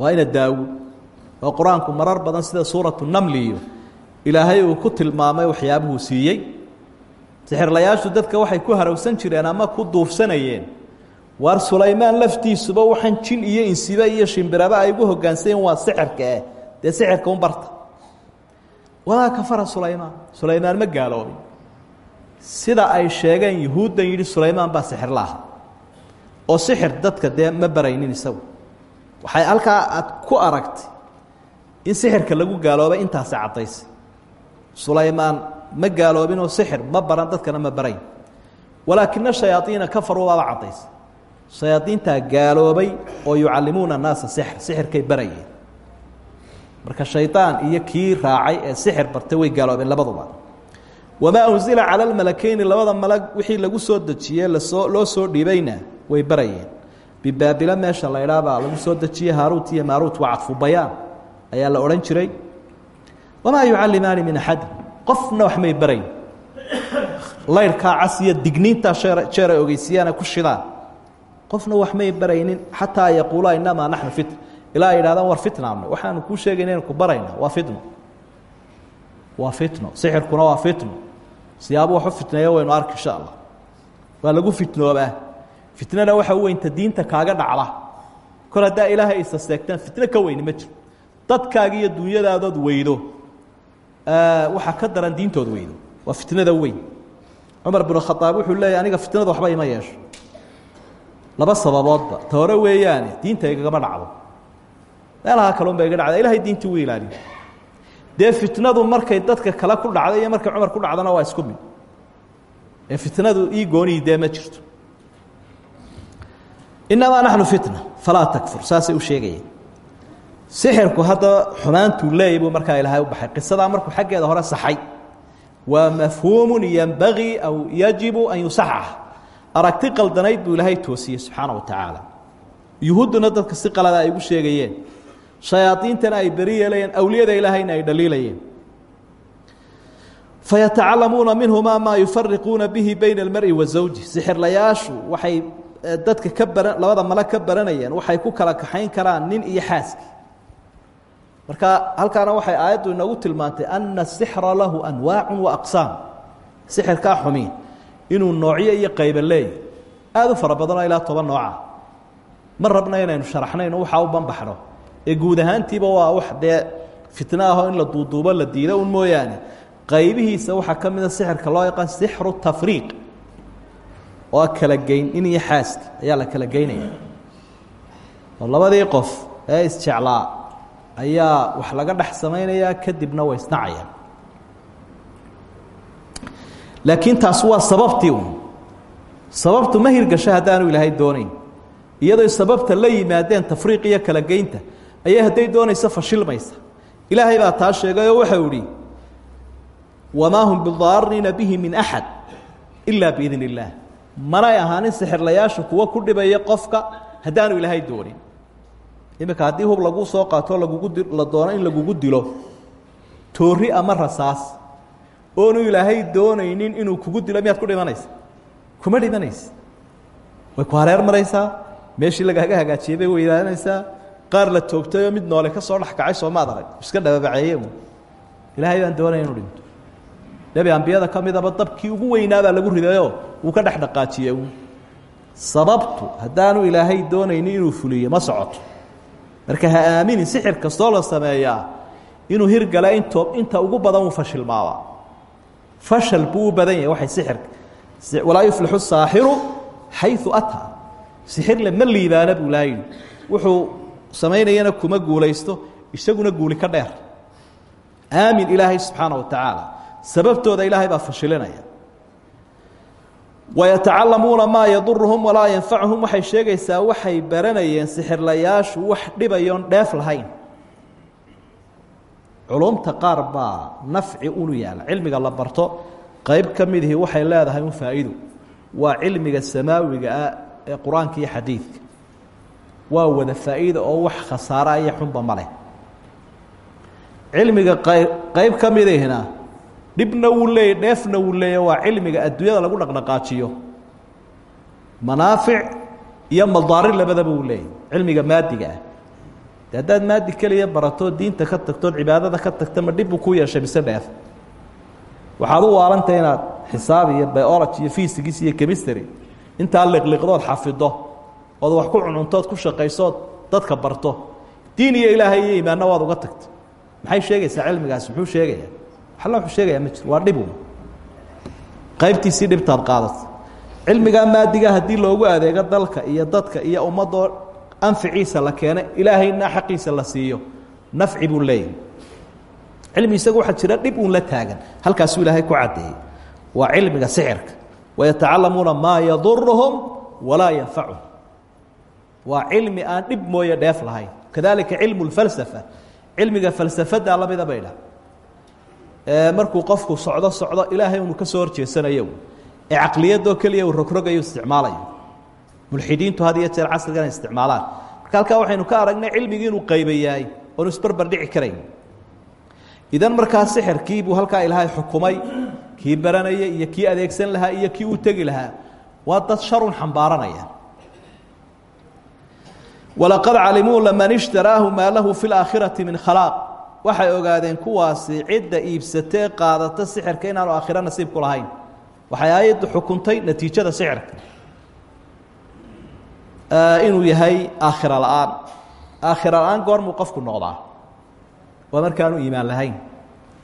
waa ina daawud oo qur'aanku marar badan sida suuratu namli iyo ilaahay uu ku tilmaamay waxyaabuhuu siiyey sixirlayaashu dadka waxay ku harowsan jireen ama ku duufsanayeen waar sulaymaan laftiisuba waxaan jin iyo insibe iyo shimbiraba ay ugu hogaansanyeen waa sixirka eh dee sixirka un barta walaa kafara sulaymaan sulaymaan ma gaaloobin sida ay sheegeen yuhuuddan yidhi sulaymaan baa sixirla aha oo sixir dadka dee ma baraynin isagu. Waxay halkaa aad ku aragtay in sixirka lagu gaaloobay intaasi caddaysay sulaymaan ma gaaloobinoo sixir ma baran dadkana ma barayn. Walaakina shayaaiina kafaruu baaba caddaysay shayaadiintaa gaaloobay oo yucallimuuna annaasa sixir sixirkay barayeen. Marka shaydaan iyo kii raacay ee sixir bartay way gaaloobeen labaduba. Wamaa unsila cala almalakeyni labada malag wixii lagu soo dejiyey la soo loo soo dhiibayna way barayeen. Bibaabila meesha la idhaabaa lagu soo dejiyey haaruut iyo maaruut waa cadfu bayaan ayaa la odhan jiray. Wamaa yucallimaani min axadi qofna wax may barayn. Layrhkaa cas iyo digniintaa sheer jeer ay ogeysiiyaana ku shidaan. Qofna wax may baraynin xataa yaquulaa inamaa naxnu fitna ilaa ay yidhahdaan war fitnaamna waxaanu kuu sheegayna inu ku barayna. Waa fitno waa fitno sixirkuna waa fitno siyaabo wax u fitneeya waynu arki insha allah. Waa lagu fitnoobaa fitnana waxa weynta diinta kaaga dhacda. Kol haddaa ilaahay isa seegtaan fitno ka weyni ma jiro. Dadkaaga iyo dunyadaadood weydo. Waxaa ka daran diintood weydo. Waa fitnada weyn. Cumar binu khadaab wuxuu leeyahy aniga fitnada waxba ima yeesho. Laba sababoodba ta hore weeyaane diinta igagama dhacdo. Meelaha kalun ba iga dhacda ilahay diintii u ilaaliyo dee fitnadu markay dadka kale ku dhacda iyo markay cumar ku dhacdana waa isku mid. Ee fitnadu ii goonii dee ma jirto inamaa naxnu fitna falaa takfur saasay u sheegayeen sixirku haddaba xumaantuu leeyay buu ilaahay u baxay qisadaa markuu xaggeeda hore saxay waa mafhuumu yenbagii aw yajibu an yusaxax aragti qaldanayd buu ilaahay toosiyey subxaana wa tacaala yuhuudduna dadka si qalada ay ugu sheegayeen shayaadiintana ay beri awliyada ilaahayna ay dhaliilayeen fayatacalamuuna minhumaa maa yufariquuna bihi bayna almari wa zawji sixirlayaashu waxay dadka ka bara labada male ka baranayeen waxay ku kala kaxayn karaan nin iyo xaaski. Marka halkaana waxay aayaddu inoogu tilmaantay ana asixra lahu anwaacu wa aqsaam. Sixirkaa xumiin. Inuu noocyo iyo qayba leeyahy aada u fara badanoo toban nooca. Ma rabna inaynu sharaxnayno waxaa u banbaxno ee guud ahaantiiba waa wax dee fitno ahoo in la duuduubo la diido un mooyaane. Qaybihiisa waxaa ka mida loo yaqaan sixru tafriiq oo kala geyn in iyo xaaska ayaa la kala geynaya. Oo labadii qof ee isjeclaa ayaa wax laga dhex samaynayaa kadibna way isnacayaan. Laakiin taas waa sababtii un sababtu ma hirgasho haddaanu ilaahay doonayn. Iyadoo sababta la yimaadeen tafriiq iyo kala geynta ayay hadday doonayso fashilmaysa. Ilaahay baa taa sheegayoo waxau idhi wamaa hum bidaarina bihi min axad ilaa biidn illaah manay ahaanin sixirlayaashu kuwo ku dhibaya qofka haddaanu ilaahay doonin. Iminka haddii hub laguu soo qaatoo lagugu la doono in lagugu dilo. Toori ama rasaas. Oonu ilaahay doonaynin inuu kugu dilo miyaad ku dhimanaysa? Kuma dhimanaysa. Way ku hareer maraysaa meeshii lagaaga hagaajiyey bay weydaanaysaa. Qaar la toogtayoo mid noole ka soo dhex kacay soo arag iska dhababaceeye ilaahay baan doonaya inu dhinto nebi ambiyada ka dabkii ugu weynaabaa lagu ridayoo wuu ka dhex sababtu haddaanu ilaahay doonaynin inuu fuliyo ma socoto. Marka ha aaminin sixir kastoo la sameeyaa inuu hirgala into inta ugu badan uu fashilmaaba fashal buu badan yahay waxay sixirka walaa yuflixu saaxiru xayu ataa sixirle ma liibaana buu wuxuu samaynayana kuma guulaysto isaguna guuli ka dheer. Aamin ilaahay subxaana wa tacaala sababtooda ilaahay baa fashilinaya. Wayatacalamuuna maa yaduruhum walaa yanfacuhum waxay sheegaysaa waxay baranayeen sixirlayaashu wax dhibayoon dheef lahayn. Culumta qaar baa nafci unu yaalla cilmiga la barto qayb ka midihii waxay leedahay un faa'iido. Waa cilmiga samaawiga ah ee qur'aanka iyo xadiidka. Waa wada faa'iida oo wax khasaara iyo xunba ma leh. Qayb ka midihina dhibna wuu leeyay dheefna wuu leeya waa cilmiga adduunyada lagu dhaqdhaqaajiyo. Manaafic iyo madaarir labadaba wuu leeyahy cilmiga maadiga ah. De haddaad maadi keliya baratoo diinta ka tagtood cibaadada ka tagta ma dhib buu ku yeeshay mise dheef? Waxaad u waarantay inaad xisaab iyo biology iyo fysigis iyo chemistry intaa liqliqdood xafido ood wax ku cuncuntood ku shaqaysood dadka barto. Diin iyo ilaahay iyo imaanna waad uga tagta maxay sheegaysaa cilmigaasi muxuu sheegayaa waxalla wuxuu sheegayaa ma jiro waa dhibu qaybtiisii dhibtaad qaadata cilmigaa maadiga haddii loogu adeego dalka iyo dadka iyo ummadoo anficiisa la keena ilaahayna xaqiisa la siiyo. Nafci buu leeyahay. Cilmi isagu waxaa jira dhib uun la taagan halkaasuu ilaahay ku caddeeyey waa cilmiga sixirka wayatacalamuuna maa yaduruhum walaa yanfacuhum waa cilmi aan dhib mooye dheef lahayn. Kadalika cilmu lfalsafa cilmiga falsafada lamida bay dhah markuu qofku socdo socdo ilaahay unu ka soo horjeesanayo. Ee caqliyadoo keliya uu rogrogayo isticmaalayo. Mulxidiintu had iyo jeer casrigan ay isticmaalaan. Marka halkaa waxaynu ka aragnay cilmigii inuu qayba yahay oonu isbarbar dhici karayn. Idan markaa sixirkii buu halkaa ilaahay xukumay kii baranaya iyo kii adeegsan lahaa iyo kii u tegi lahaa. Waa dad sharun xambaaranaya. Walaqad calimuu laman ishtaraahu maa lahu fi laakhirati min khalaaq waxay ogaadeen kuwaasi cidda iibsatee qaadata sixirka inaanu aakhiro nasiib ku lahayn. Waxay aayaddu xukuntay natiijada sixirka. Inuu yahay aakhira la'aan. Aakhira la'aan goormuu qofku noqdaa? Waa markaanu iimaan lahayn.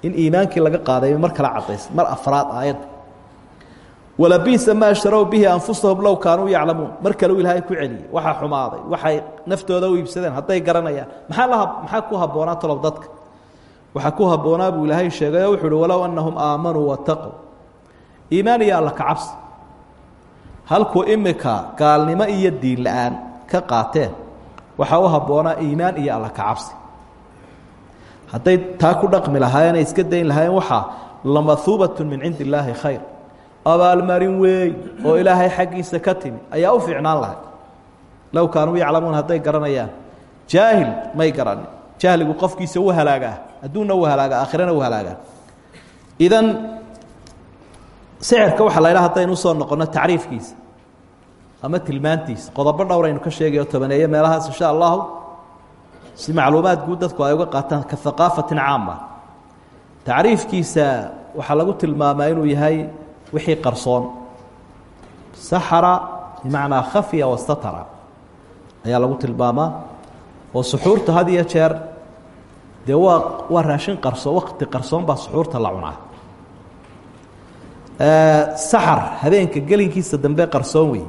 In iimaankii laga qaaday mar kala cadays mar afraad aayadda walabiisa maa shtarow bihi anfusahum low kaanuu yaclamuun. Mar kale u ilaahay ku celiyey waxaa xumaaday waxay naftooda u iibsadeen hadday garanayaan. Maxaa la maxaa ku habboonaa talow dadka waxaa ku habboonaa buu ilaahay sheegay oo wuxu uhi walow annahum aamanuu wataquu iimaan iyo alla kacabsi halkuu imika gaalnimo iyo diin la'aan ka qaateen waxaa u habboonaa iimaan iyo alla kacabsi hadday taa ku dhaqmi lahaayeen ay iska dayn lahaayeen waxaa lamahuubat min cindi illaahi khayr abaalmarin weey oo ilaahay xaggiisa ka timi ayaa u fiicnaan lahay low kaanuu yaclamuun hadday garanayaan jaahil may garanin jahligu qofkiisa u halaagaa adduunna u halaagaa aakhirana u halaagaa. Idan sixirka waxaa la ydhaha haddaynu u soo noqonno tacriifkiisa ama tilmaantiisa. Qodobo dhowraynu ka sheegayo tobaneeye meelahaas insha allahu si macluumaad guud dadku ay uga qaataan ka haqaafatin caama tacriifkiisa waxaa lagu tilmaamaa inuu yahay wixii qarsoon. Saxara bimacnaa khafiya wastatara ayaa lagu tilmaamaa oo suxuurta had iyo jeer dee waa raashin qarso wakti qarsoon baa suxuurta la cunaa. Saxar habeenka gelinkiisa dambe qarsoon wey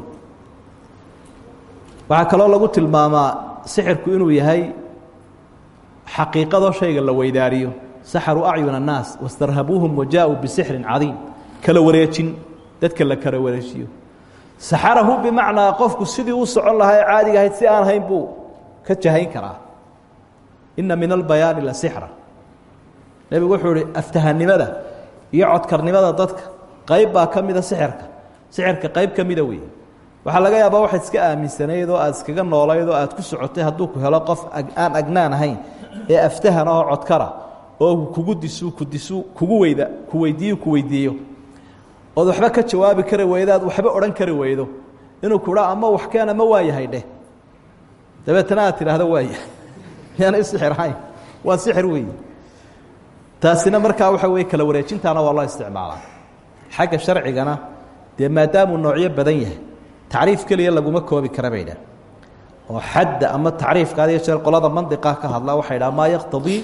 waxaa kaloo lagu tilmaamaa sixirku inuu yahay xaqiiqadoo shayga la weydaariyo. Saxaru acyuna annaas wastarhabuuhum wajaa'uu bisixrin cadiim. Kala wareejin dadka la kala wareejiyo. Saxarahu bimacnaa qofku sidii u socon lahaa caadiga ahayd si aan hayn buu ka jahayn karaa. Ina min albayaani la sixra. Nebigu wuxuu ihi aftahanimada iyo codkarnimada dadka qayb baa ka mida sixirka. Sixirka qayb ka mida wey waxaa laga yaabaa waxaad iska aaminsanayd oo aad iskaga noolayd oo aad ku socotay hadduu ku helo qof aan agnaan ahayn ee aftahan oo codkara oo kugu disu ku disu kugu weyda ku weydiiyo ku weydiiyo. Ood waxba ka jawaabi kari weydo aad waxba odhan kari weydo. Inuu ku dhaa ama wax keen ama waa yahay dheh dabeetana aad tidhaahdo waaya ahayn waa sixir weeye taasina markaa waxa weye kala wareejintaana waa loo isticmaalaa. Xagga sharcigana dee maadaamuu badan yahay tacriif keliya laguma koobi kara oo xadda ama tacriifka adiyo jeer qolada mandiqa ka hadla waxay dhaha maa yaqtadii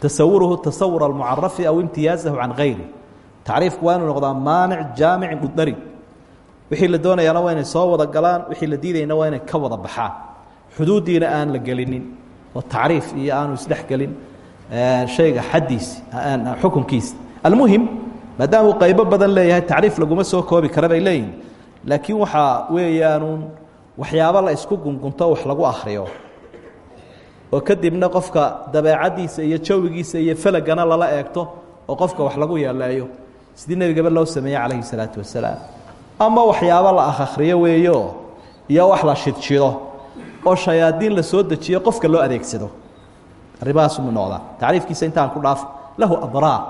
tasawuruhu tasawur almucarafi aw imtiyaazahu can gayri tacriifku waa inuu noqdaa maanic mudarig wixii la doonayaana waa inay soo wada galaan wixii la diidayna waa inay ka wada baxaan xuduuddiina aan la gelinin oo tacriif iyo aanu isdhex gelin shayga xaddiisi xukunkiisa almuhim maadaamuu qaybo badan leeyahay tacriif laguma soo koobi kara bay leeyihiin laakiin waxaa weeyaanuun waxyaabo la isku gungunto wax lagu akhriyo. Oo kadibna qofka dabeecaddiisa iyo jawigiisa iyo felagana lala eegto oo qofka wax lagu yeeleeyo sidii nebigaba loo sameeyey calayhi salaatu wasalaam. Ama waxyaabo la akhriyo weeyo iyo wax la shidjido oo shayaadiin la soo dejiyo qofka loo adeegsado. Arrimahaasuma noqdaa tacriifkiisa intaan ku dhaaf lahu adraar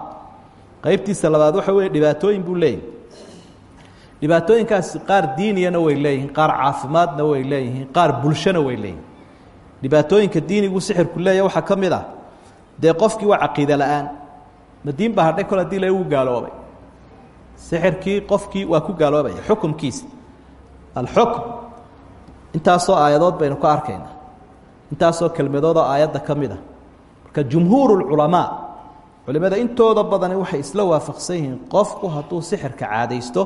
qaybtiisa labaad waxa weeye dhibaatooyin buu leeyahy dhibaatooyinkaasi qaar diiniyana way leeyihiin qaar caafimaadna way leeyihiin qaar bulshona way leeyihiin. Dhibaatooyinka diinigu sixirku leeya waxaa ka mid ah. Dee qofkii waa caqiide la'aan. Ma diin baa hadhay kol haddii la uu gaaloobay? Sixirkii qofkii waa ku gaaloobaya xukumkiisa. Alxukm intaasoo aayadood baynu ka arkaynaa. Intaasoo kelmadoodoo aayadda ka mid a marka jumhuur اlculamaa culimada intooda badani waxay isla waafaqsan yihiin qofku hadduu sixirka caadaysto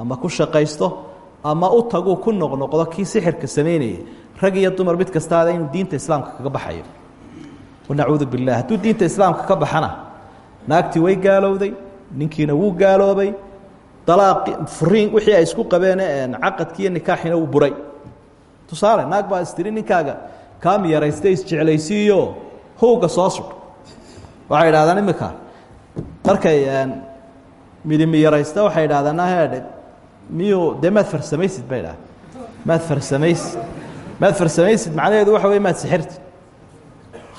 ama ku shaqaysto ama u taguu ku noqnoqdo kii sixirka samaynayay rag iyo dumar mid kastaada inuu diinta islaamka kaga baxayo. Wanacuudu bilah hadduu diinta islaamka ka baxana naagtii way gaalowday ninkiina wuu gaaloobay dalaaqi furiin wixii ay isku qabeen caqadkii iyo nikaaxina wuu buray tusaale naag baa istiri ninkaaga kaa miyaraysta isjeclaysiiyo howga soo sudh waxay idhahdaan imika markay midi miyaraysta waxay idhahdaan ahedhe miyuu dee maad farsamaysid? Bay idhahdeen maad farsamaysid maad farsamaysid macnaheedu waxa wey maad sixirtid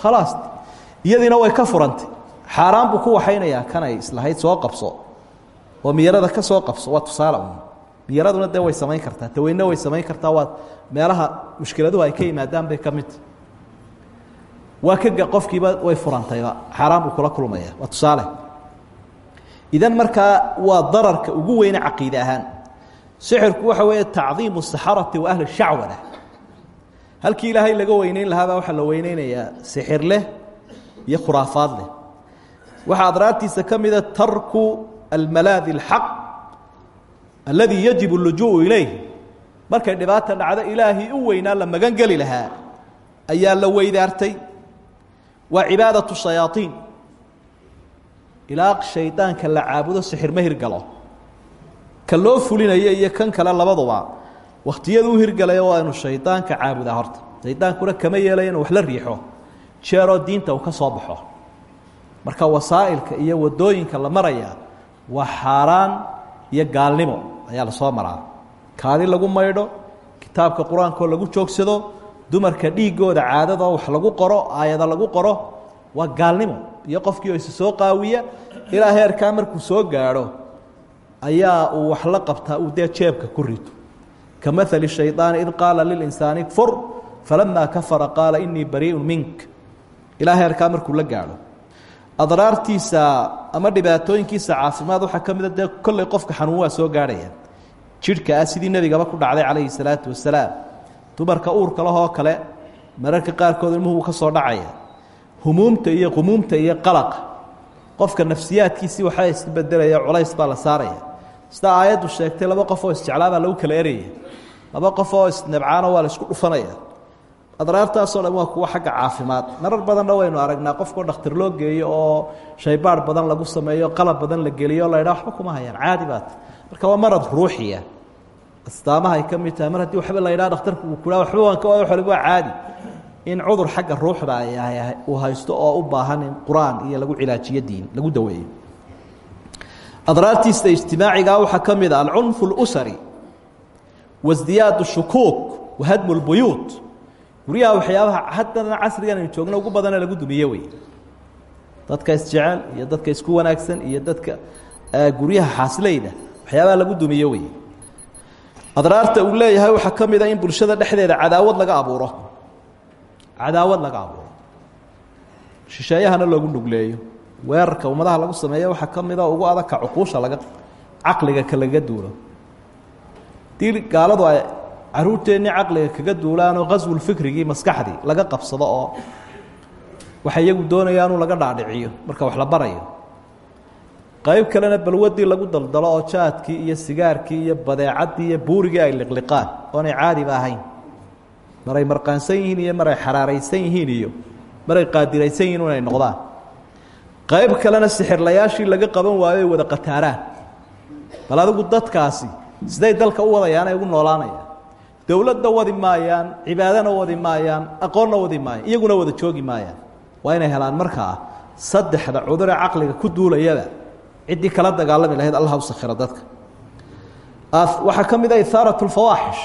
khalaas iyadiina way ka furantay. Xaaraan buu ku waxaynayaa kanay islahayd soo qabso oo miyarada ka soo qabso. Waa tusaale un miyaraduna dee way samayn kartaa. Taweyne way samayn kartaa. Waa meelaha mushkiladuhu ay ka yimaadaan bay ka midta waa ka qofkiiba way furantayba. Xaaraan buu kula kulmaya. Waa tusaale. Idan markaa waa dararka ugu weyne caqiide ahaan. Sixirku waxa weeye tacdiimu saxarati wa ahli shacwada halkii ilaahay laga weyneyn lahaabaa waxaa la weyneynayaa sixir leh iyo khuraafaad leh. Waxaa adraartiisa ka mida tarku almalaadi اlxaq الذي yajibu lujuu ilayh markay dhibaata dhacdo ilaahii u weynaa la magangeli lahaa. Ayaa la weydaartay. Waa cibaadaةu shayaaiin ilaa shaydaanka la caabudo sixir ma hirgalo. Ka loo fulinayo iyo kan kale labaduba wakhtiyadu u hirgalay waa inu shaydaanka caabudaa horta. Shaydaankuna kama yeelaya inuu wax la riixo. Jeeroo diinta uu ka soo baxo. Marka ayaa la soo maraa. Kaadi lagu maydho kitaabka qur'aankoo lagu joogsado dumarka dhiigooda caadadoo wax lagu qoro aayada lagu qoro waa gaalnimo. Iyo qofkii oo soo qaawiya ilaa heerkaa markuu soo gaadho ayaa uu wax la qabtaa uu dee jeebka ku rito. Ka maali shayطaani id qaala lilinsaani kfur falamaa kafara qaala inii bariiءu mink. Ilaa heerkaa markuu la gaadho adraartiisa ama dhibaatooyinkiisa caafimaad waxaa ka mida dee kolley qofka xanuun waa soo gaadhaya. Jidhka ah sidii nebigaba ku dhacday calayhi salaatu wasalaam. Dumarka uurka lahoo kale mararka qaarkood ilmuhu ka soo dhacaya. Humuumta iyo qumuumta iyo qalaqa qofka nafsiyaadkiisii waxaa iska bedelaya culays baa la saaraya. Sida aayaddu sheegtay laba qof oo isjeclaabaa lagu kala eraya laba qof oo isnabcaano waa la isku dhufanaya adraartaasoo dhan waa kuwa xagga caafimaad. Marar badanna waynu aragnaa qofkoo dhakhtar loo geeyo oo shaybaar badan lagu sameeyo qalab badan la geliyo la ydhaa waxba kuma hayaan caadi baat marka waa marad ruuxiya. Astaamahay ka mid tahay mar haddii waxba la ydhaha dhakhtarku uu kuhaa waxba waan ka waliba waa caadi. In cudur xagga ruuxda uu haysto oo u baahan in qur'aan iyo lagu cilaajiyo diin lagu daweeyo. Adraartiisa ijtimaacigaa waxaa ka mid a alcunfu اlusari wasdiyaad shukuuk wahadmu اlbuyuut guryaha waxyaabaha haddana casrigan aynu joogno ugu badane lagu dumiye wey. Dadka isjecel iyo dadka isku wanaagsan iyo dadka guryaha xaasleyda waxyaabaha lagu dumiye wey. Adraarta uu leeyahay waxaa ka mid a in bulshada dhexdeeda cadaawad laga abuuro. Cadaawad laga abuuro. Shisheeyahana loogu nugleeyo. Weerarka ummadaha lagu sameeyo waxaa ka mida ugu adagka cuquusha laga caqliga ka laga duulo dii gaaladu ay caruurteennii caqliga kaga duulaanoo qaswulfikrigii maskaxdii laga qabsado oo waxay iyagu doonayaanu laga dhaadhiciyo marka wax la barayo. Qayb kalena balwadii lagu daldalo oo jaadkii iyo sigaarkii iyo badeecaddii iyo buurigii ay liqliqaan oonay caadiba ahayn. Maray marqaansan yihiin iyo maray xaraaraysan yihiin iyo maray qaadiraysan yihiin inay noqdaan. Qayb kalena sixirlayaashii laga qaban waayo ay wada qataaraan. Bal adigu dadkaasi siday dalka u wadayaan ay ugu noolaanayaan dowladna wadi maayaan cibaadana wadi maayaan aqoonna wadi maayaan iyaguna wada joogi maayaan. Waa inay helaan markaa saddexda cuduree caqliga ku duulayaba ciddii kala dagaalami lahayd allah u sakhira dadka. Waxaa ka mid a ihaarat lfawaaxish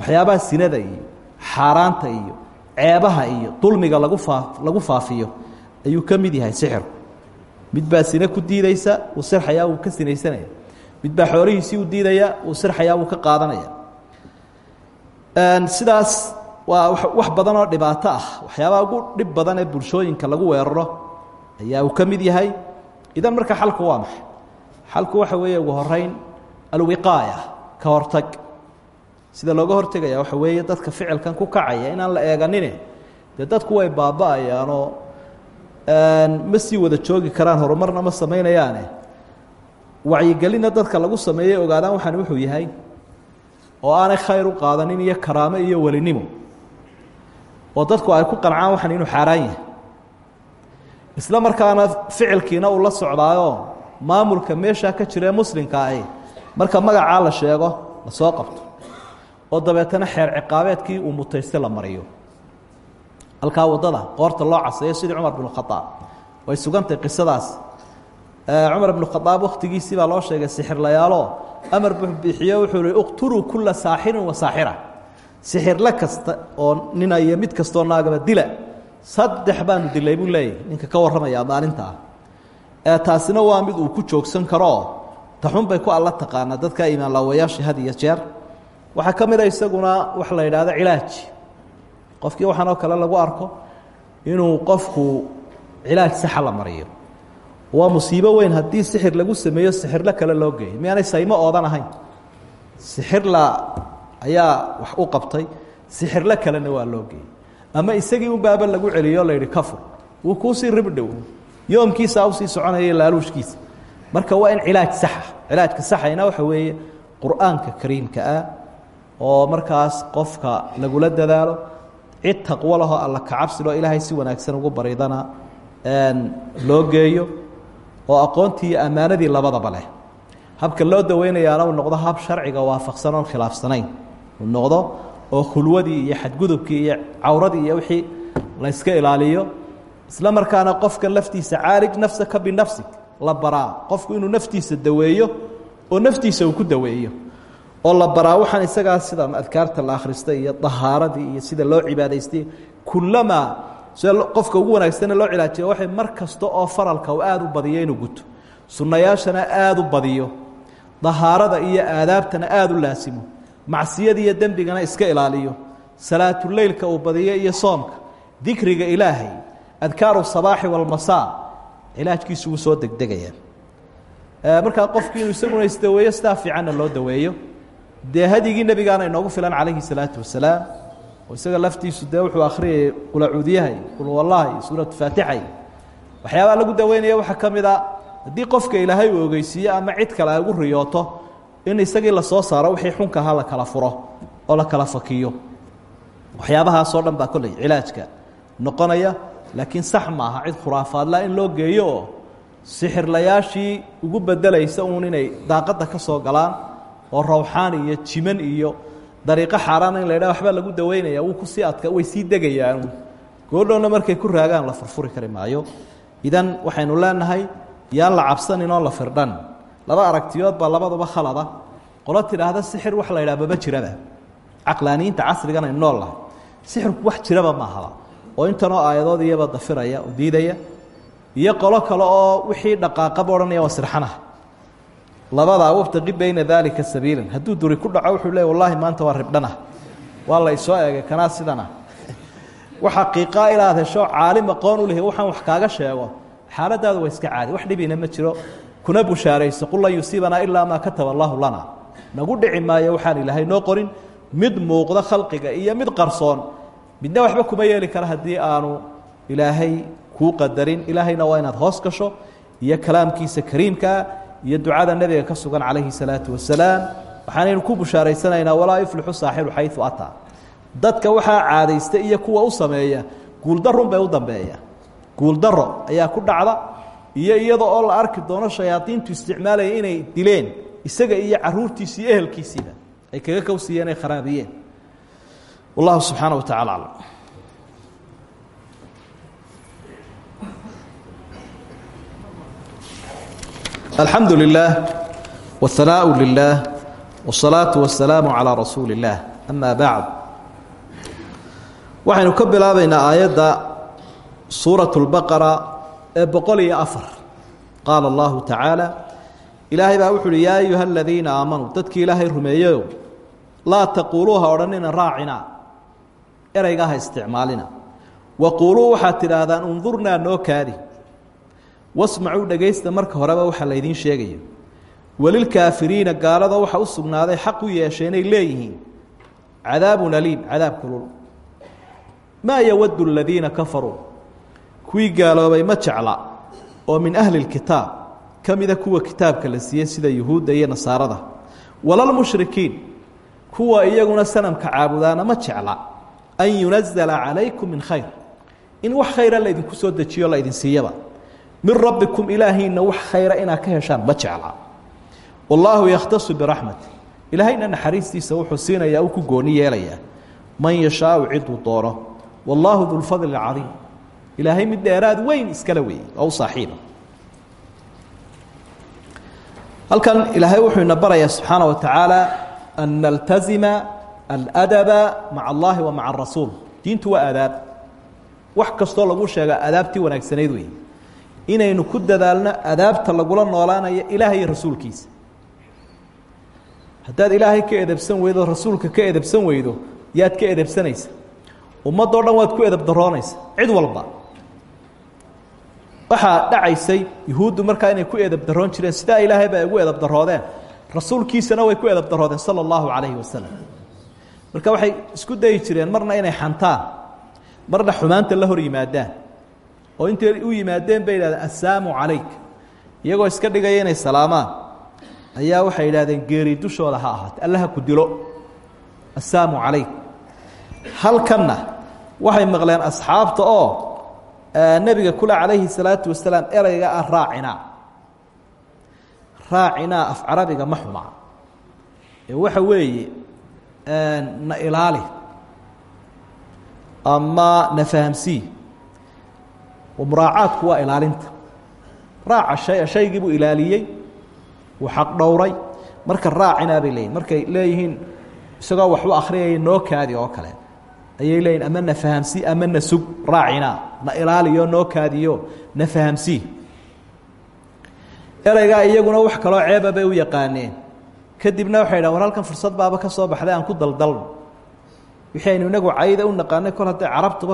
waxyaabaha sinada iyo xaaraanta iyo ceebaha iyo dulmiga lagu faa lagu faafiyo ayuu ka mid yahay sixirku mid baa sine ku diidaysa uu sirxayaa wuu ka sinaysanaya mid baa xoolihiisii u diidaya uu sirxayaa wuu ka qaadanaya sidaas waa wax badan oo dhibaato ah. Waxyaabaha ugu dhib badan ee bulshooyinka lagu weeraro ayaa uu ka mid yahay. Idan marka xalku waa maxay? Xalku waxa weeye ugu horeyn alwiqaaya ka hortag. Sida looga hortegaya waxa weeye dadka ficilkan ku kacaya inaan la eeganine dee dadku way baaba-ayaanoo ma sii wada joogi karaan horumarna ma samaynayaane. Wacyigelinna dadka lagu sameeyey ogaadaan waxaan wuxuu yahay oo aanay khayr u qaadanin iyo karaamo iyo welinimo. Oo dadku ay ku qancaan waxan inuu xaaraan yahay. Isla markaana ficilkiina uu la socdaayoo maamulka meeshaa ka jira ee muslimka ahi marka magacaa la sheego la soo qabto oo dabeetana xeer ciqaabeedkii uu mutaystay la mariyo. Halkaa waddada qoorta loo caseeyo sidii cumar binu khadaab way sugantay qisadaas cumar bnu khadaab wakhtigiisii baa loo sheegay sixirlayaaloo amar bixiyo wuxuu hi uqtuluu kulla saaxirin wa saaxira. Sixirle kasta oo nina iyo mid kastoo naagaba dila. Saddex baanu dilay buu leeyahy ninka ka warramayaa maalintaa ee taasina waa mid uu ku joogsan karooo taxun bay ku alla taqaanaa dadka imaan laawayaashii had iyo jeer. Waxaa ka mid a isaguna wax la yidhaahdo cilaaj qofkii waxaan oo kale lagu arko inuu qofku cilaaj saxa la mariyo waa musiibo weyn haddii sixir lagu sameeyo sixirlo kale loo geeyo. Miyaanay saymo oodan ahayn? Sixirla ayaa wax u qabtay sixirlo kalena waa loo geeyey. Ama isagii unbaaba lagu celiyo la yidhi kafur wuu kuusii ribdhow yoomkiisa u sii soconaya laaluushkiisa. Marka waa in cilaaj saxa. Cilaajka saxayna waxa weeye qur'aanka kariimka ah oo markaas qofka lagula dadaalo cid taqwo lahoo alla kacabsiloo ilaahay si wanaagsan ugu baridana loo geeyo oo aqoontii iyo ammaanadii labadaba leh. Habka loo daweynayaana uu noqdo hab sharciga waafaqsan oon khilaafsanayn. Uu noqdo oo khulwadii iyo xadgudubkii iyo cawradii iyo wixii la yska ilaaliyo isla markaana qofka laftiisa caalij nafsaka binafsig la baraa. Qofku inuu naftiisa daweeyo oo naftiisa uu ku daweeyo oo la baraa waxaan isagaa sida adkaarta la akhristay iyo dahaaradii iyo sida loo cibaadaystay kulamaa sida qofka ugu wanaagsana loo cilaajiya waxay mar kasta oo faralka uu aada u badiyo inuu guto. Sunnayaashana aada u badiyo. Dahaarada iyo aadaabtana aada u laasimo. Macsiyada iyo dembigana iska ilaaliyo. Salaatuleylka uu badiyo iyo soomka. Dikriga ilaahay. Adkaaru sabaaxi walmasaa cilaajkiisu wuu soo degdegayaa markaa qofku inuu isaguna isdaweeyo sidaa fiicanna loo daweeyo. Dee hadyigii inoogu filan calayhi salaatu wasalaam oo isaga laftiisu dee wuxuu akhriyayay qulacuudiyahay qulwallahi suuratu faatixay. Waxyaabaha lagu daweynaya waxaa ka mid a haddii qofka ilaahay uu ama cid kale ugu riyooto in isagii la soo saaro wixii xunka ahaa la kala furo oo la kala fakiyo. Waxyaabahaasoo dhan baa kolley cilaajka noqonaya laakiin sax maaha cid khuraafaadla in loo geeyo oo sixirlayaashii ugu bedelaysa uun inay daaqadda ka soo galaan oo rawxaan iyo jiman iyo dariiqo xaaraana in la ydhaha waxbaa lagu daweynaya wuu ku sii adka way sii degayaan. Goodhowna markay ku raagaan la furfuri kari maayo. Idan waxaynu leenahay yaan la cabsanin oo la firdhan. Laba aragtiyood baa labaduba khalada. Qolo tidhaahda sixir wax la ydhaha maba jiraba. Caqlaaniyiinta casrigan aynu nool lahay sixirku wax jiraba maahaba oo intanoo aayadood iyaba dafiraya oo diidaya. Iyo qolo kale oo wixii dhaqaaqaba odhanaya waa sirxanaha labadaa wabtaqi bayna daalika sabiilan hadduu duri ku dhaco wuxuu leey wallahi maanta waa ribdhanah waa la isoo eegay kanaa sidanah wax xaqiiqaa inaad hesho caalim aqoon u lehi waxaan wax kaaga sheego. Xaaladaadu waa iska caadi. Wax dhibina ma jiro. Kuna bushaarayso qul lan yusiibanaa ilaa maa kataba allaahu lana. Nagu dhici maayo waxaan ilaahay noo qorin mid muuqda khalqiga iyo mid qarsoon. Midna waxba kuma yeeli kara haddii aanu ilaahay kuu qadarin. Ilaahayna waa inaad hoos gasho iyo kalaamkiisa kariimkaa iyo ducada nebiga ka sugan calayhi salaatu wasalaam waxaanaynu ku bushaaraysanaynaa walaa yuflixu saaxiru xayu ataa. Dadka waxaa caadaysta iyo kuwa u sameeya guuldarun bay u dambeeya. Guuldaro ayaa ku dhacda iyo iyada oo la arki doono shayaadiintu isticmaalaya inay dileen isaga iyo caruurtiisi ehelkiisiiba ay kaga kowsiiyeen ay kharaabiyeen. Wallahu subxaana wa tacala aclam alxamdu lilah wاhanaaءu lilah wالsalaaةu wasalaamu calىa rasuuli اllah ama bacd waxaynu ka bilaabaynaa aayadda suuraة اlbaqara ee boqol iyo afar qaala allahu tacaala ilaahay baa wuxu uhi yaa ayuha aladiina aamanuu dadkii ilaahay rumeeyeyo laa taquuluuha odhanina raacina ereyga ha isticmaalina waquuluu waxaad tidhaahdaan undurnaa noo kaadi wasmacuu dhegaysta marka horeba waxaa laydiin sheegaya welilkaafiriina gaalada waxa u sugnaaday xaq u yeesheenay leeyihiin. Cadaabun aliim cadaab kulul. Maa yawadu aladiina kafaruu? Kuwii gaaloobay ma jecla. Oo min ahli lkitaab ka mida kuwa kitaabka la siiyey sida yuhuudda iyo nasaarada. Walalmushrikiin kuwa iyaguna sanamka caabudaana ma jecla. An yunazala calaykum min khayr. In wax khayra laydinku soo dejiyo laydin siiyaba min rabbikum ilaahiinna wax khayra inaad ka heshaan ma jecla. Wallaahu yakhtasu biraxmati ilaahayna naxariistiisa wuxuu siinayaa uu ku gooni yeelayaa. Man yashaau ciduu doono wallaahu dulfadli cadiim. Ilaahay mid dheeraad weyn iskala weeyey oo u saaxiiba. Halkan ilaahay wuxuu ina barayaa subxaana wa tacaala an naltazima aladaba maca allahi wa maca arasuul diintu waa aadaab. Wax kastoo lagu sheega adaabtii wanaagsanayd wey inaynu ku dadaalno adaabta lagula noolaanayo ilaahay iyo rasuulkiisa. Haddaad ilaahay ka edebsan weydo rasuulka ka edebsan weydo yaad ka edebsanaysa. Ummadoo dhan waad ku edeb daroonaysa cid walba. Waxaa dhacaysay yuhuuddu markaa inay ku edeb daroon jireen sidaa ilaahay ba ugu edeb daroodeen. Rasuulkiisana way ku edeb daroodeen sala allahu calayhi wasalam marka waxay isku dayi jireen marna inay xantaan. Marna xumaanta la hor yimaadaan oo intay u yimaadeen bay yidhahdeen assaamu calayk. Iyagoo iska dhigaya inay ayaa waxay yidhahdeen geeri dushooda ha ahaatee allaha ku dilo. Assaamu calayk. Halkanna waxay maqleen asxaabta oo nebiga kule calayhi salaatu wasalaam ereyga ah raacinaa raacinaa af carabiga ma waxa weeye na ilaali. Ama na fahamsii muraacaadku waa ilaalinta. Raaca shay shaygii buu ilaaliyey wuu xaq dhowray. Marka raacinaa bay leeyihiin markay leeyihiin isagoo waxba akhriyaya noo kaadi oo kale. Ayay leeyihiin ama na fahamsii ama na sug raacinaa na ilaaliyo noo kaadiyo na iyaguna wax kaloo ceeba u yaqaaneen. Kadibna waxay dhahan halkan fursad baaba ka soo baxday aan ku daldalno. Wixii inagu cayda u naqaanay kol hadday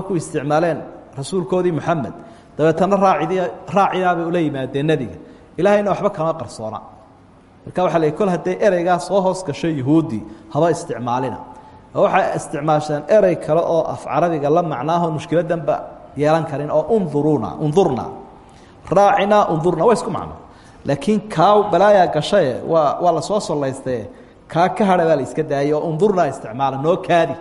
ku isticmaaleen rasuulkoodii moxamed dabeetana raacidi raacidaa bay ula yimaadeen nebiga. Ilaahayna waxba kama qarsoona. Marka waxa la kol hadday ereygaa soo hoos gasho yuhuuddii haba isticmaalina. Waxay isticmaasheen erey kale oo af carabiga la macnaaho mushkiladanba yeelan karin oo unduruuna undurna. Raacinaa undurna waa isku macno. Laakiin kaa balaayaa gashaye waa waa la soo sollaystaye kaa ka hadha baa la iska daayay oo undurnaa isticmaala noo kaadi.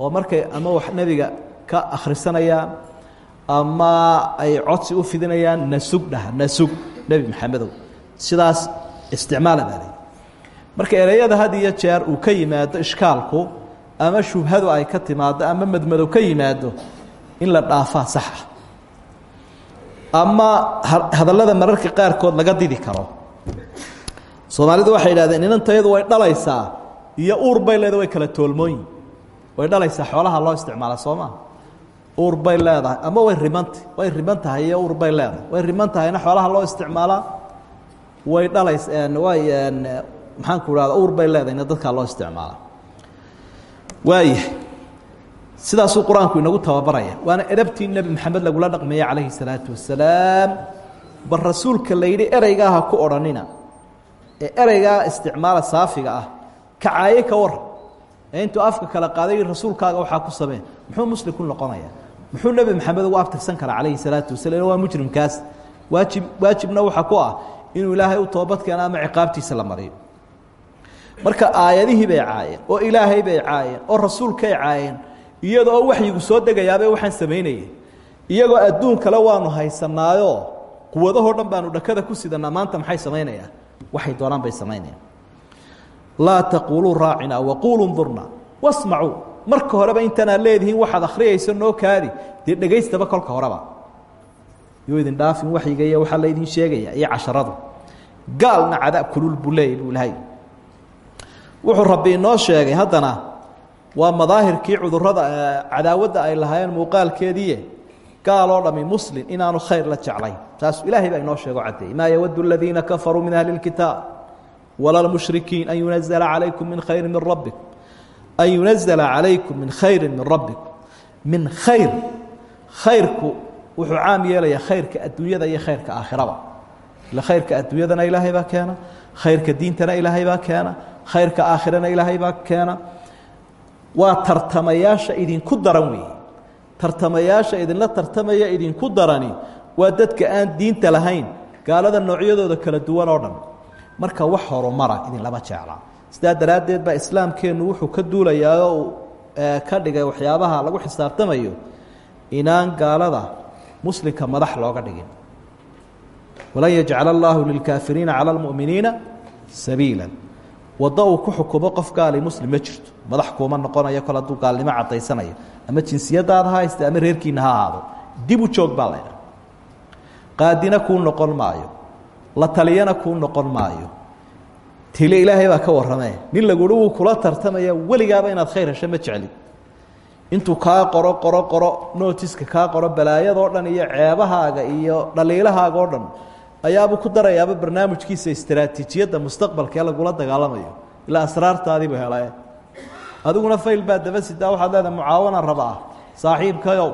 Oo markay ama wax nebiga ka akhrisanayaan ama ay codsi u fidinayaan nasug dhaha nasug nebi maxamedow. Sidaas isticmaala baa lay marka ereyada had iyo jeer uu ka yimaado ishkaalku ama shubhadu ay ka timaado ama madmadow ka yimaado in la dhaafaa saxa. Ama hadallada mararka qaarkood laga didi karo. Soomaalidu waxay idhahdeen inantayadu way dhalaysaa iyo uur bay leedahay way kala toolmooyin. Way dhalaysaa xoolaha loo isticmaala soo maa uur bay leedahay. Ama way rimanta way riman tahay iyo uur bay leedahay. Way riman tahayna xoolaha loo isticmaalaa. Way dhalays way maxaanku idhahda uur bay leedahayna dadkaa loo isticmaala waaya sidaasuu qur'aanku inagu tababaraya. Waana edhabtii nebi maxamed lagula dhaqmaya calayhi salaatu wasalaam bal rasuulka la yidhi ereygaa ha ku odhanina. Ee ereygaa isticmaala saafiga ah kacaaye ka waran ee intuu afka kala qaaday rasuulkaaga waxaa ku sameen muxuu muslim ku noqonaya muxuu nebi maxamed ugu abtirsan karaa calayhi salaatu wasalam waa mujrimkaas. Waajib waajibna waxaa ku ah inuu ilaahay u toobad keeno ama ciqaabtiisa la mariyo. Marka aayadihii bay caayeen oo ilaahay bay caayeen oo rasuulkay caayeen iyadoo waxyigu soo degayaabay waxaan samaynayay iyagoo adduun kale waanu haysanaayo quwadahoo dhan baanu dhakada ku sidanaa maanta maxay samaynayaan waxay doonaan bay samaynayaan laa taquuluu raacina waquuluu ndurna wasmacuu marka horeba intanaa leedihiin waxaad akhriyayso noo kaadi. Dee dhegaystaba kolka horeba. Yuu idin dhaafin waxyiga iyo waxaa laydin sheegaya iyo casharadu. Gaalna cadaab kulul buu leeyay buu ilahay wuxuu rabbi inoo sheegay haddana waa madaahirkii cudurrada cadaawadda ay lahaayeen muuqaalkeediie gaal oo dhami muslim inaanu khayr la jeclayn. Taasuu ilaahay baa inoo sheego caddeeyey maa yawadu aladiina kafaruu min ahli اlkitaab wala lmushrikiin an yunazla calaykum min khayri min rabbikum an yunazla calaykum min khayri min rabbikum min khayr khayrku wuxuu caam yeelayaa khayrka adduunyada iyo khayrka aakhiraba ila khayrka adduunyadana ilaahay baa keena khayrka diintana ilaahay baa keena khayrka aakhirana ilaahay baa keena waa tartamayaasha idinku daran weeye tartamayaasha idinla tartamaya idinku darani waa dadka aan diinta lahayn gaalada noocyadooda kala duwan oo dhan marka wax horumara idinlama jeclaa sidaa daraaddeed baa islaamkeennu wuxuu ka duulayaa oo ka dhigay waxyaabaha lagu xisaabtamayo inaan gaalada muslimka madax looga dhigin. Walan yajcala allaahu lilkaafiriina cala almu'miniina sabiila waddo uu ku xukumo qof gaali muslim ma jirto. Madax kuuma noqonayo kol hadduu gaalnimo caddaysanayo. Ama jinsiyadaada ha ama reerkiina ha ahaado. Dib u joog baa laydha qaadina kuu noqon maayo. La taliyana kuu noqon maayo tile ilaahay baa ka warramee nin laguhi wuu kula tartamaya weligaaba inaad khayr hesho ma jeclid intuu kaa qoro qoro qoro nootiska kaa qoro balaayadoo dhan iyo ceebahaaga iyo dhaliilahaaga oo dhan ayaabuu ku darayaaba barnaamijkiisa istaraatiijiyadda mustaqbalka ee lagula dagaalamayo. Ilaa asraartaadiibu helae adiguna fayl baa daba sidaa waxaad leedahay mucaawana rabaa saaxiibkayow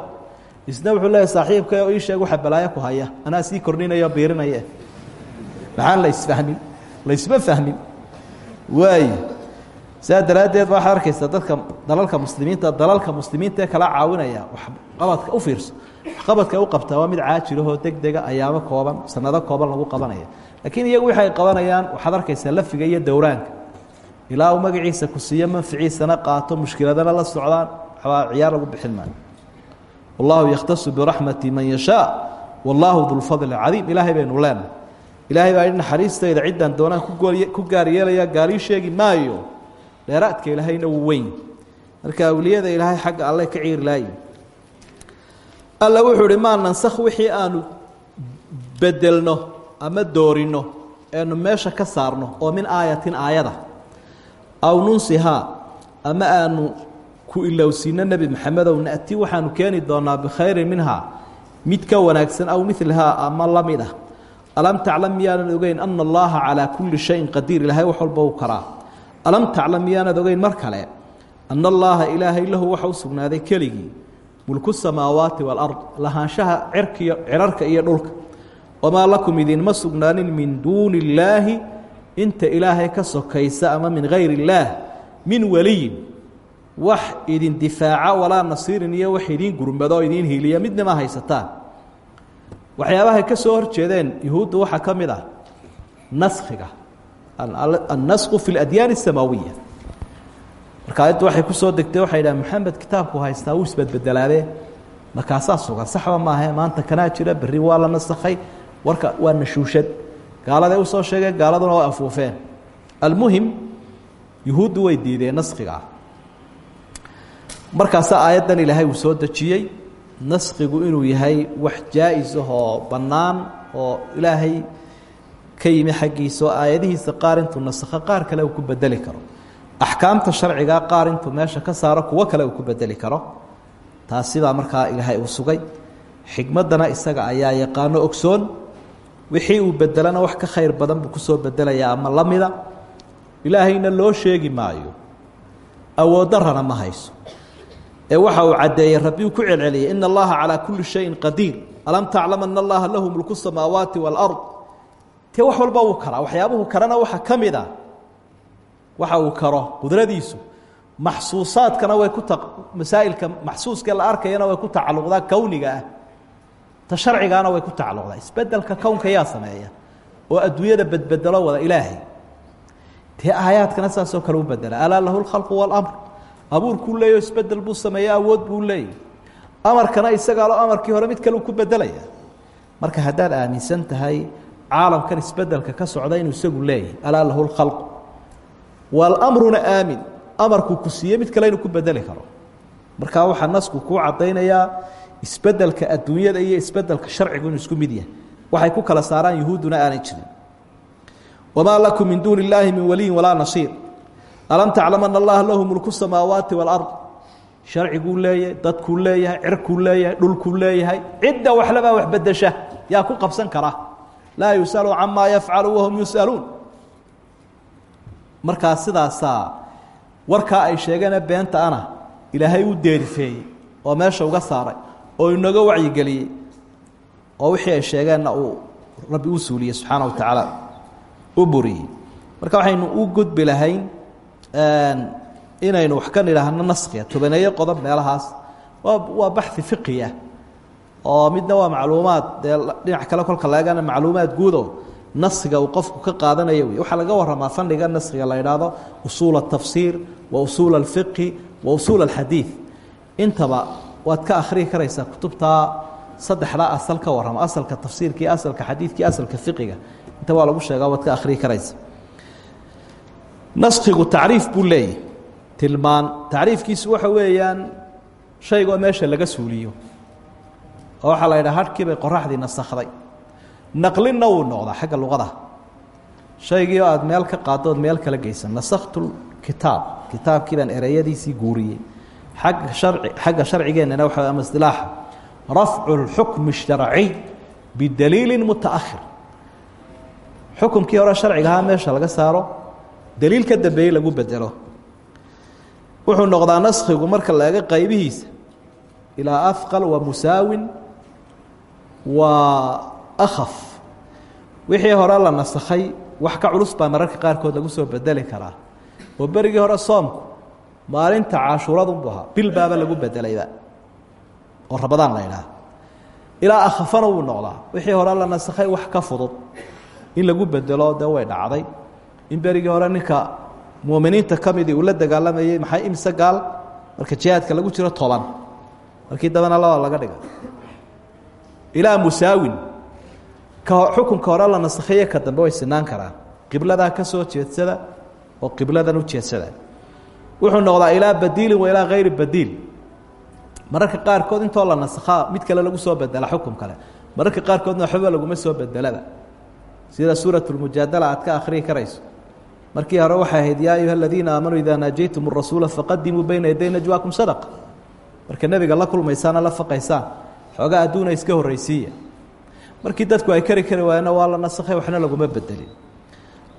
isna wuxuu leeyahy saaxiibkayow ii sheeg waxa balaayo ku haya. Anaa sii kordhinayo biirinaye. Maxaan la isfahmin laysma fahmin. Waay sidaa daraaddeed waxaad arkaysaa dadka dalalka muslimiinta dalalka muslimiinta kala caawinaya waxqabadka u fiirso waxqabadka u qabtaa waa mid caajirahoo deg dega ayaamo kooban sanado kooban lagu qabanaya. Laakiin iyagu waxay qabanayaan waxaad arkaysaa lafiga iyo dowraanka. Ilaa magaciisa ku siiyo manficiisana qaato mushkiladana la socdaan waxbaa ciyaar lagu bixin maayo. Wallahu yakhtasu biraxmati man yashaa wallaahu dulfadli cadiim. Ilaahay baynu leenahay ilaahay baa idhi naxariistayda ciddaan doonaan ku gaar yeelaya gaalii sheegi maayo. Dheeraadka ilaahayna wuu weyn. Marka awliyada ilaahay xagga alle ka ciiri laayi alla wuxuu uhi maa nansakh wixii aanu bedelno ama doorino eenu meesha ka saarno oo min aayatin aayada. Aw nunsihaa ama aanu ku ilowsiino nebi maxamedow na'ti waxaanu keeni doonaa bikhayrin minhaa. Mid ka wanaagsan aw milihaa ama la mid ah alam taclam miyaanan ogeyn ana allaha calaa kulli shayin qadiir ilaahay wax walba uu karaa. Alam taclam miyaanad ogeyn mar kale ana allaaha ilaahay lahu waxa u sugnaaday keligii mulku samaawaati waalard lahaanshaha cirkiyo cirarka iyo dhulka. Wamaa lakum idinma sugnaanin min duuni illaahi inta ilaahay ka sokaysa ama min gayr illaah min weliyin wax idin difaaca walaa nasiirin iyo wax idiin gurmado idiin hiiliya midnama haysataan waxyaabahay ka soo hor jeedeen yuhuudda waxaa ka mid ah naskhiga annasku fi اladyaani الsamaawiya marka ayaddu waxay ku soo degtay waxay dhaha maxamed kitaabku haystaa wuu isbedbedelaadee markaasaa sugan saxba maahe maanta kanaa jira berri waa la nasakhay warka waa nashuushad gaaladay usoo sheegeen gaaladuna waa afuufeen almuhim yuhuuddu way diideen naskhigaa markaasa aayaddan ilaahay uu soo dejiyey naskigu inuu yahay wax jaa-is ah oo bannaan oo ilaahay ka yimi xaggiisa oo aayadihiisa qaar intuu nasakho qaar kale ku bedeli karo. Axkaamta sharcigaa qaar intuu meesha ka saaro kuwo kale ku bedeli karo. Taasi baa markaa ilaahay uu sugay. Xikmaddana isaga ayaa yaqaano ogsoon. Wixii uu bedelana wax ka khayr badan buu ku soo bedelayaa ama la mida. Ilaahayna loo sheegi maayo. Awooddarana ma hayso ee waxa uu caddeeyey rabbi ku celceliyey ina allaha calaa kulli shayin qadiir. Alam taclam ana allaha lahu mulku samaawaati waalard te wax walba uu karaa waxyaabuhu karana waxa ka waxa uu karo qudradiisu. Maxsuusaadkana way ku masaa'ilka maxsuuskee la arkayana way ku tacalluqdaa kowniga ah. Ta sharcigaana way ku tacalluqdaa. Isbedelka kownka yaa sameeya oo adduunyada bedbedelo wada ilaahay. Dee aayaadkana saasoo kale u bedela alaa lahu lkhalqu waalamr abuurkuu leeyaho isbeddel buu sameeya awood buu leeyahy amarkana isagaalo amarkii hore mid kale uu ku bedelaya marka haddaad aaminsan tahay caalamkan isbeddelka ka socda inuu isagu leeyahay alaa lahu lkhalqu waalamruna aamin amarkuu ku siiye mid kale inuu ku bedeli karo. Markaa waxaa nasku kuu caddaynayaa isbeddelka adduunyada iyo isbeddelka sharcigu inuu isku mid yahay. Waxay ku kala saaraan yuhuudduna aanay jirin. Wamaa lakum min duuni illaahi min waliyin walaa nasiir alam taclam ana allaha lahu mulku samaawaati waalard sharciguu leeyahay dadkuu leeyahay cirkuu leeyahay dhulkuu leeyahay cidda waxlabaa wax bedesha yaa ku qabsan kara laa yusalu camaa yafcalu wahum yus'aluun markaa sidaasaa warkaa ay sheegeene beenta ana ilaahay u deerifeeyey oo meesha uga saaray oo inaga wacyigeliyey oo wixii ay uu rabbi u suuliyey wa tacaala u marka waxaynu u gudbi inaynu wax ka nidhaahno naskiga tobaneeye qodob meelahaas. Waa waa baxi fiqiah oo midna waa macluumaad. Dhinac kale kolka laegana macluumaad guudo. Naskiga uu qofku ka qaadanayo wey laga waramaa fandhiga naskiga la idhaahdo usuul atafsiir wa usuul alfiqhi wa usuul alxadiid intaba waad ka akhrihi karaysaa kutubtaa saddexdaa asal ka asalka tafsiirkii asalka xadiidkii asalka fiqiga intaba lagu sheegaa waad ka akhrihi karaysa naskigu tacriif buu leeyahy tilmaan tacriifkiisu waxa weeyaan shaygoo meesha laga suuliyo. Oo waxaa la yidhaha harhkii bay qoraxdii nasakhday. Naqlinna wuu noqdaa xagga luqada. Shaygii oo meel ka qaaddood meel kala geysa nasakhtu kitaab kitaabkii baan ereyadiisii guuriyey. Ag harci xagga sharcigeennana waxa ama isdilaaxa rafcu lxukmi sharciy bidaliilin mutaakhir. Xukumkii hore sharciga ahaa meesha laga saaro daliil ka lagu bedelo. Wuxuu noqdaa naskigu marka la ega qaybihiisa. Ilaa afqal wa musaawin wa akhaf. Wixii hore la nasakhay wax ka culus baa mararka qaarkood lagu soo bedeli karaa. Oo berigii hore soomku maalinta cashuuradunbu ahaa bil baaba lagu bedelayba oo rabadaan la idhaah ilaa akhafana wuu noqdaa. Wixii hore la nasakhay wax ka fudud. In lagu bedelo dee way dhacday in berigii hore ninka muuminiinta ka midii uu la dagaalamayey maxay imse gaal? Marka jihaadka lagu jiro toban. Markii dambena laba laga dhiga. Ilaa musaawin. Ka xukunka hore la nasakhaye ka dambe way sinaan karaan. Qibladaa ka soo jeedsada oo qibladan u jeedsada. Wuxuu noqdaa ilaa badiilin wa ilaa hayri badiil. Mararka qaarkood intoo la nasakhaa mid kale lagu soo bedela xukum kale. Mararka qaarkoodna waxbaba laguma soo bedelaba sida suuraة اmujaadala aad ka akhriyi karayso markii hore waxay ahayd yaa ayuha aladiina aamanuu idaa naajaytum الrasuula faqadimuu bayna yaday najwaakum sadqa marka nebiga la kulmaysaana la faqaysaan. Xoogaa adduuna iska horraysiiya. Markii dadku ay kari kari waayena waa la nasakhay waxna laguma bedelin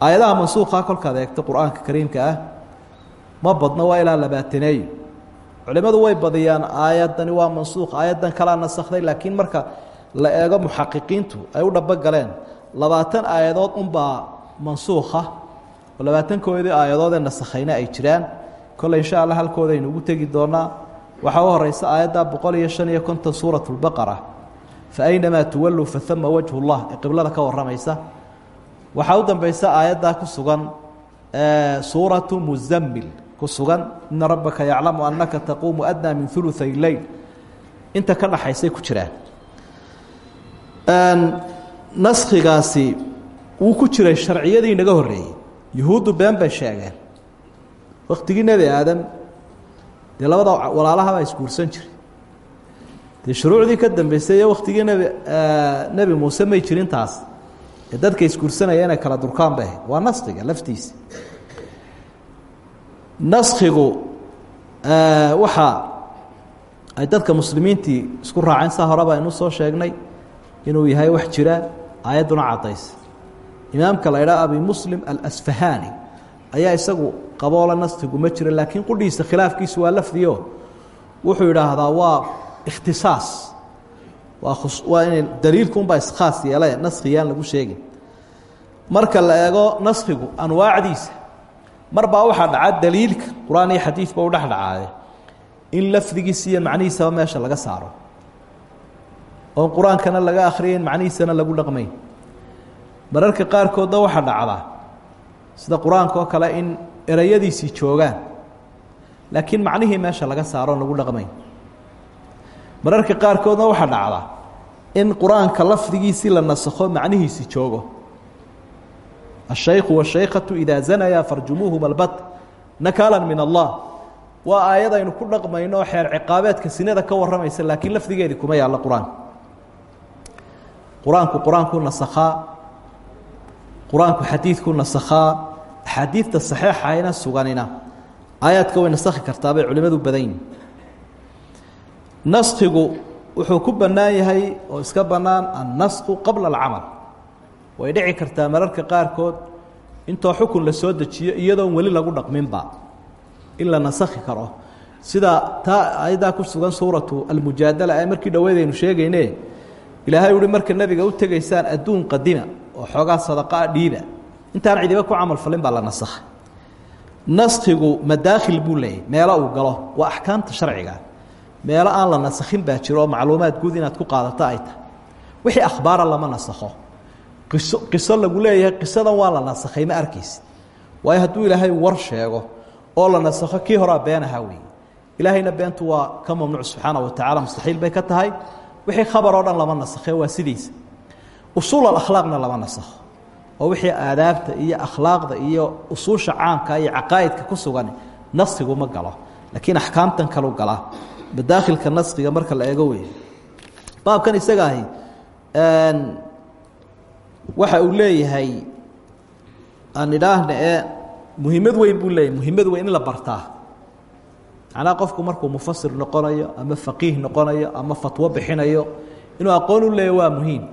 aayadaha mansuuqa kolkaad eegto qur'aanka kariimka ah ma badno waa ilaa labaataneeyo culimmadu way badiyaan aayaddani waa mansuuq aayaddan kalaa nasakhday laakiin marka la eego muxaqiqiintu ay u dhabogaleen labaatan aayadood unbaa mansuukha oo labaatankoodii aayadoodee nasakhayna ay jiraan. Kolle insha allah halkoodaynu ugu tegi doonaa waxaa horeysa aayadda boqol iyo shan iyo konton suurat fa aynamaa wajhu llah qiblada ka warramaysa. Waxaa u dambeysa aayaddaa ku sugan suuratu muzammil ku sugan ina rabbaka yaclamu annaka taquumu adnaa min uluay leyl inta ka dhaxaysay ku jiraan. Naskhigaasi wuu ku jiray sharciyadii inaga horreeyey yuhuuddu been bay sheegeen. Waktigii nebi aadam dee labada walaalahaba isguursan jiray. Dee shuruucdii ka dambeysay iyo waktigii nebi muuse may jirin taas ee dadka isguursanaya kala durkaan bay waa naskhiga laftiisa. Naskhigu waxa ay dadka muslimiintii isku raaceen saa horeba aynu soo sheegnay inuu yahay wax jira aayadduna caddaysa imaamka la ydhaha abi muslim alasfahani ayaa isagu qaboola naskigu ma jira laakiin qudhiisa khilaafkiisu waa lafdiyo. Wuxuu idhaahdaa waa ikhtisaas waa inay daliilkuunbaa iskhaas yeele naskiyaan lagu sheegin. Marka la eego naskigu anwaacdiisa mar baa waxaa dhaca daliilka qur'aan iyo xadiidba u dhex in lafdigiisa iyo macnihiisaba meesha laga saaro. Oon qur'aankana laga akhriyayn macnihiisana lagu dhaqmayn mararka qaarkoodna waxaa dhacdaa sida qur-aanka oo kale in ereyadiisii joogaan laakiin macnihii meesha laga saaro oon lagu dhaqmayn mararka qaarkoodna waxaa dhacdaa in qur-aanka lafdigiisii la nasakho macnihiisii joogo الشhayku والشhaykhaةu إidaa zanaya farjumuuهuma اlbat nakala min الlah waa aayad aynu ku dhaqmayno oo xeer ciqaabeedka sinada ka warramaysa laakiin lafdigeedii kuma yaallo qur-aanka qur-aanku qur-aanku nasakhaa qur'aanku xadiidku nasakhaa axaadiidta saxiixayna suganina. Aayaadka way nasakhi kartaa bay culimadu badan yihiin wuxuu ku bannaan oo iska bannaan annasku qabla alcamal. Way dhici kartaa mararka qaarkood intoo xukun la soo dejiyo iyadoon weli lagu dhaqminba in la nasakhi karo. Sida taa ayaddaa ku sugan suuratu almujaadala ee markii dhaweydaynu sheegayne ilaahay uhi marka nebiga u tegaysaan adduun qadima oo xoogaa sadaqaa dhiiba. Intaan cidiba ku camal falin baa la nasakhay naskigu madaakhil buu leeyahy uu galo waa axkaamta sharciga. Meelo aan la nasakhin baa jiro macluumaad guud inaad ku qaadato ay tahay. Wixii akhbaara lama nasakho. Qiso qiso lagu leeyahay qisadan waa la nasakhay ma arkaysid waayo hadduu ilaahay war sheego oo la nasakho kii horaa been ahaa weeye. Ilaahayna beentu waa ka mamnuuc subxaana wa tacala mustaxiil bay ka tahay. Wixii khabar oo dhan lama nasakhe waa sidiisa usuul alakhlaaqna lama nasakho oo wixii aadaabta iyo akhlaaqda iyo usuusha caamka iyo caqaa'idka ku sugan naskigu ma galo laakiin axkaamtan kalu galaa madaakhilka naskiga marka la eego weeye baabkan isaga ahi waxa uu leeyahay aan idhaahna ee muhiimad weyn buu leeyahay muhiimad weyn in la bartaa. Macnaha qofku markuu mufasir noqonayo ama faqiih noqonayo ama fatwo bixinayo inuu aqoon u leeyahy waa muhiim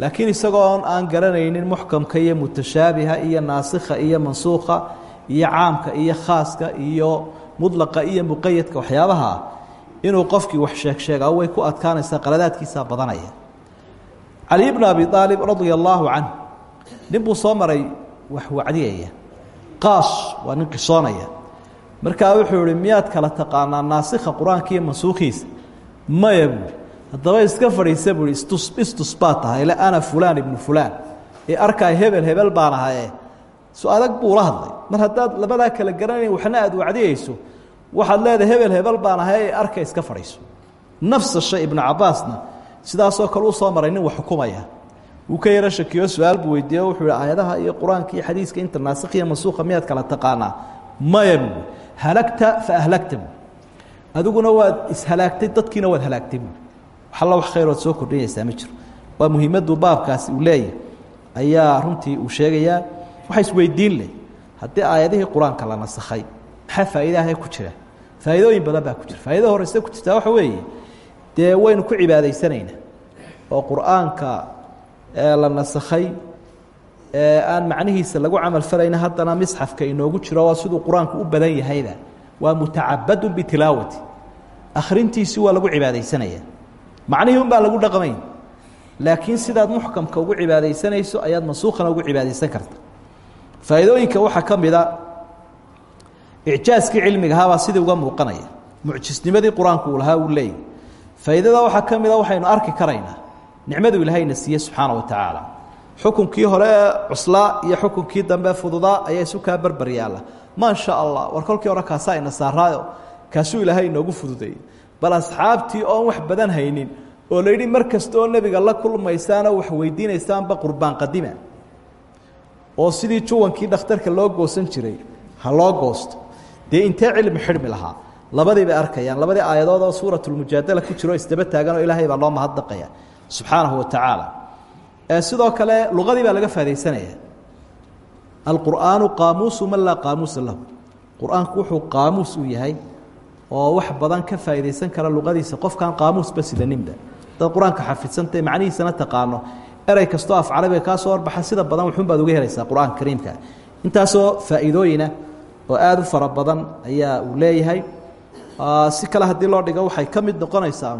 laakiin isagoon aan garanaynin muxkamka iyo mutashaabiha iyo naasikha iyo mansuukha iyo caamka iyo khaaska iyo mudlaqa iyo muqayadka waxyaabaha inuu qofkii wax sheeg sheegaa way ku adkaanaysaa qaladaadkiisaa badanaya. Cali bn abi aalib radia allaahu canh nin buu soo maray wax wacdiyaya. Qaas waa nin qisoonaya. Markaa wuxuu ihi miyaad kala taqaanaa naasikha qur'aanka iyo mansuukhiisa? Maya buui haddaba iska fadhiisa buui istus istus baa tahay ana fulaan ibnu fulaan. Ee arkaay hebel hebel baan ahaye buu la hadlay. Mar haddaad labadaa kala garanayn waxna aad wacdiyeyso waxaad leedahay hebel hebel baan ahay iska fadhiiso. Nafsa shay ibnu cabaasna sidaasoo kale u soo maray nin wax xukumaya wuu ka yaro shakiyo su'aal buu weydiiye wuxuu ihi aayadaha iyo qur'aanka iyo xadiiska inta naasikh iyo mansuukha miyaad kala taqaanaa? Maya halagta fa ahlagta adiguna waad ishalaagtay dadkiina waad halaagtay alla wax khayrood soo kordhinaysaa ma jiro. Waa muhiimaddu baabkaasi uu leeyahay. Ayaa runtii uu sheegayaa waxa isweydiin leh haddii aayadihii qur'aanka la nasakhay maxaa faa'iidaha ku jira? Faa'iidooyin badan baa ku jira. Faa'idada horeyse ku jirtaa waxa weeye dee waynu ku cibaadaysanaynaa. Oo qur'aanka la nasakhay aan macnihiisa lagu camal falayna haddana misxafka inoogu jiro waa siduu qur'aanku u badan yahayba waa mutacabadu bitilaawati akhrintiisi waa lagu cibaadaysanaya macnihii un baa lagu dhaqmayn laakiin sidaad muxkamka ugu cibaadaysanayso ayaad mansuukhana ugu cibaadaysan karta. Faa'iidooyinka waxaa ka mida icjaaskii cilmiga ahaabaa sidii uga muuqanaya. Mucjisnimadii qur'aanku lahaa uu leeyahy faa'iidada waxaa ka mida waxaynu arki karaynaa nicmaduu ilaahayna siiye subxaana wa tacaala. Xukunkii hore ee iyo xukunkii dambe fududaa ayaa isu kaa berber yaalla. Maa sha allah war hore kaasaa ina saaraayo kaasuu ilaahay inoogu fududeeyey bal asxaabtii oon wax badan haynin oo la yidhi mar kasta oo nebiga la kulmaysaanoo wax weydiinaysaanba qurbaan qadima. oo sidii juwankii dhakhtarka loo goosan jiray ha loo goosto. Dee intee cilmi xidhmi lahaa? Labadii bay arkayaan. Labadii aayadood oo suuratulmujaadala ku jiro isdaba taagan oo ilaahay baa loo mahadnaqaya subxaanahu wa tacaala. Sidoo kale luqadii baa laga faadaysanaya alqur'aanu qaamuusu man laa qaamuusa lahu. Qur'aanku wuxuu qaamuus u yahay oo wax badan ka faa'idaysan kara luqadiisa. Qofkaan qaamuusba sidaninba dad qur'aanka macnihiisana taqaano erey kastoo af carabiga kaa soo horbaxa sida badan wuxuun baad uga helaysaa qur'aanka kariimka. Intaasoo faa'iidooyina oo aada u fara badan ayaa uu leeyahay. Si kale haddii loo dhigo waxay ka mid noqonaysaa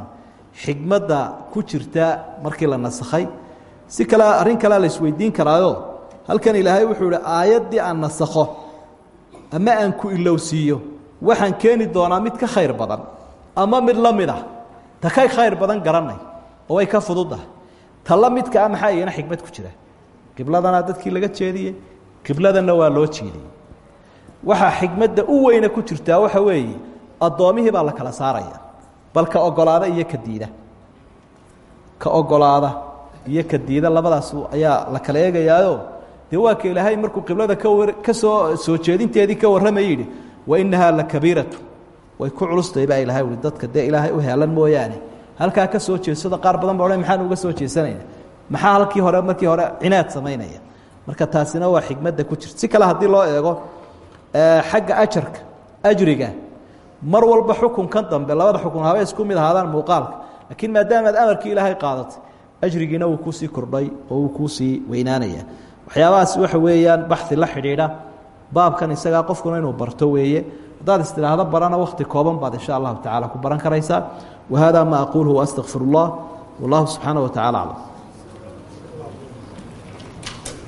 xigmadda ku jirta markii la nasakhay. Si kale arrin kalea la isweydiin karaayo. Halkan ilaahay wuxuu ihi aayaddii aan nasakho ama aan ku ilowsiiyo waxaan keeni doonaa mid ka khayr badan ama mid la mid ah. Ta kay khayr badan garanay oo way ka fududahay ta la midka ah maxaa iyana xikmad ku jira. Qibladana dadkii laga jeediyey qibladanna waa loo jeediyey. Waxaa xikmadda u weyne ku jirtaa waxa weeye addoomihii baa la kala saaraya. Bal ogolaada iyo ka diida. Ka ogolaada iyo ka diida labadaas ayaa la kala eegayaayo. Dee waa ilaahay markuu qiblada ka soo soo jeedinteedii ka warramay yidhi wa innahaa la kabiiratu way ku culustahay baa ilahay uhi dadka dee ilaahay u heelan mooyaane halkaa ka soo jeedsada qaar badan ba odhan maxaan uga soo jeesanayna maxaa halkii hore markii hore cinaad samaynaya marka taasina waa xikmadda ku jirta si kale haddii loo eego xagga ajarka ajriga mar walba xukunkan dambe labada xukun haba isku mid ahaadaan muuqaalka laakiin maadaamaad amarkii ilaahay qaadatay ajrigiina wuu kuusii kordhay oo wuu kuusii weynaanaya waxyaabahaas waxa weeyaan baxi la xidhiidha baabkan isagaa qofkuna inuu barto weeye. Haddaad istidhaahdo barana wakti kooban baad insha allahu tacala ku baran karaysaa. Wa hada ma aquluhu waastaqfir اllah wallahu subxaanaه wa tacala aclam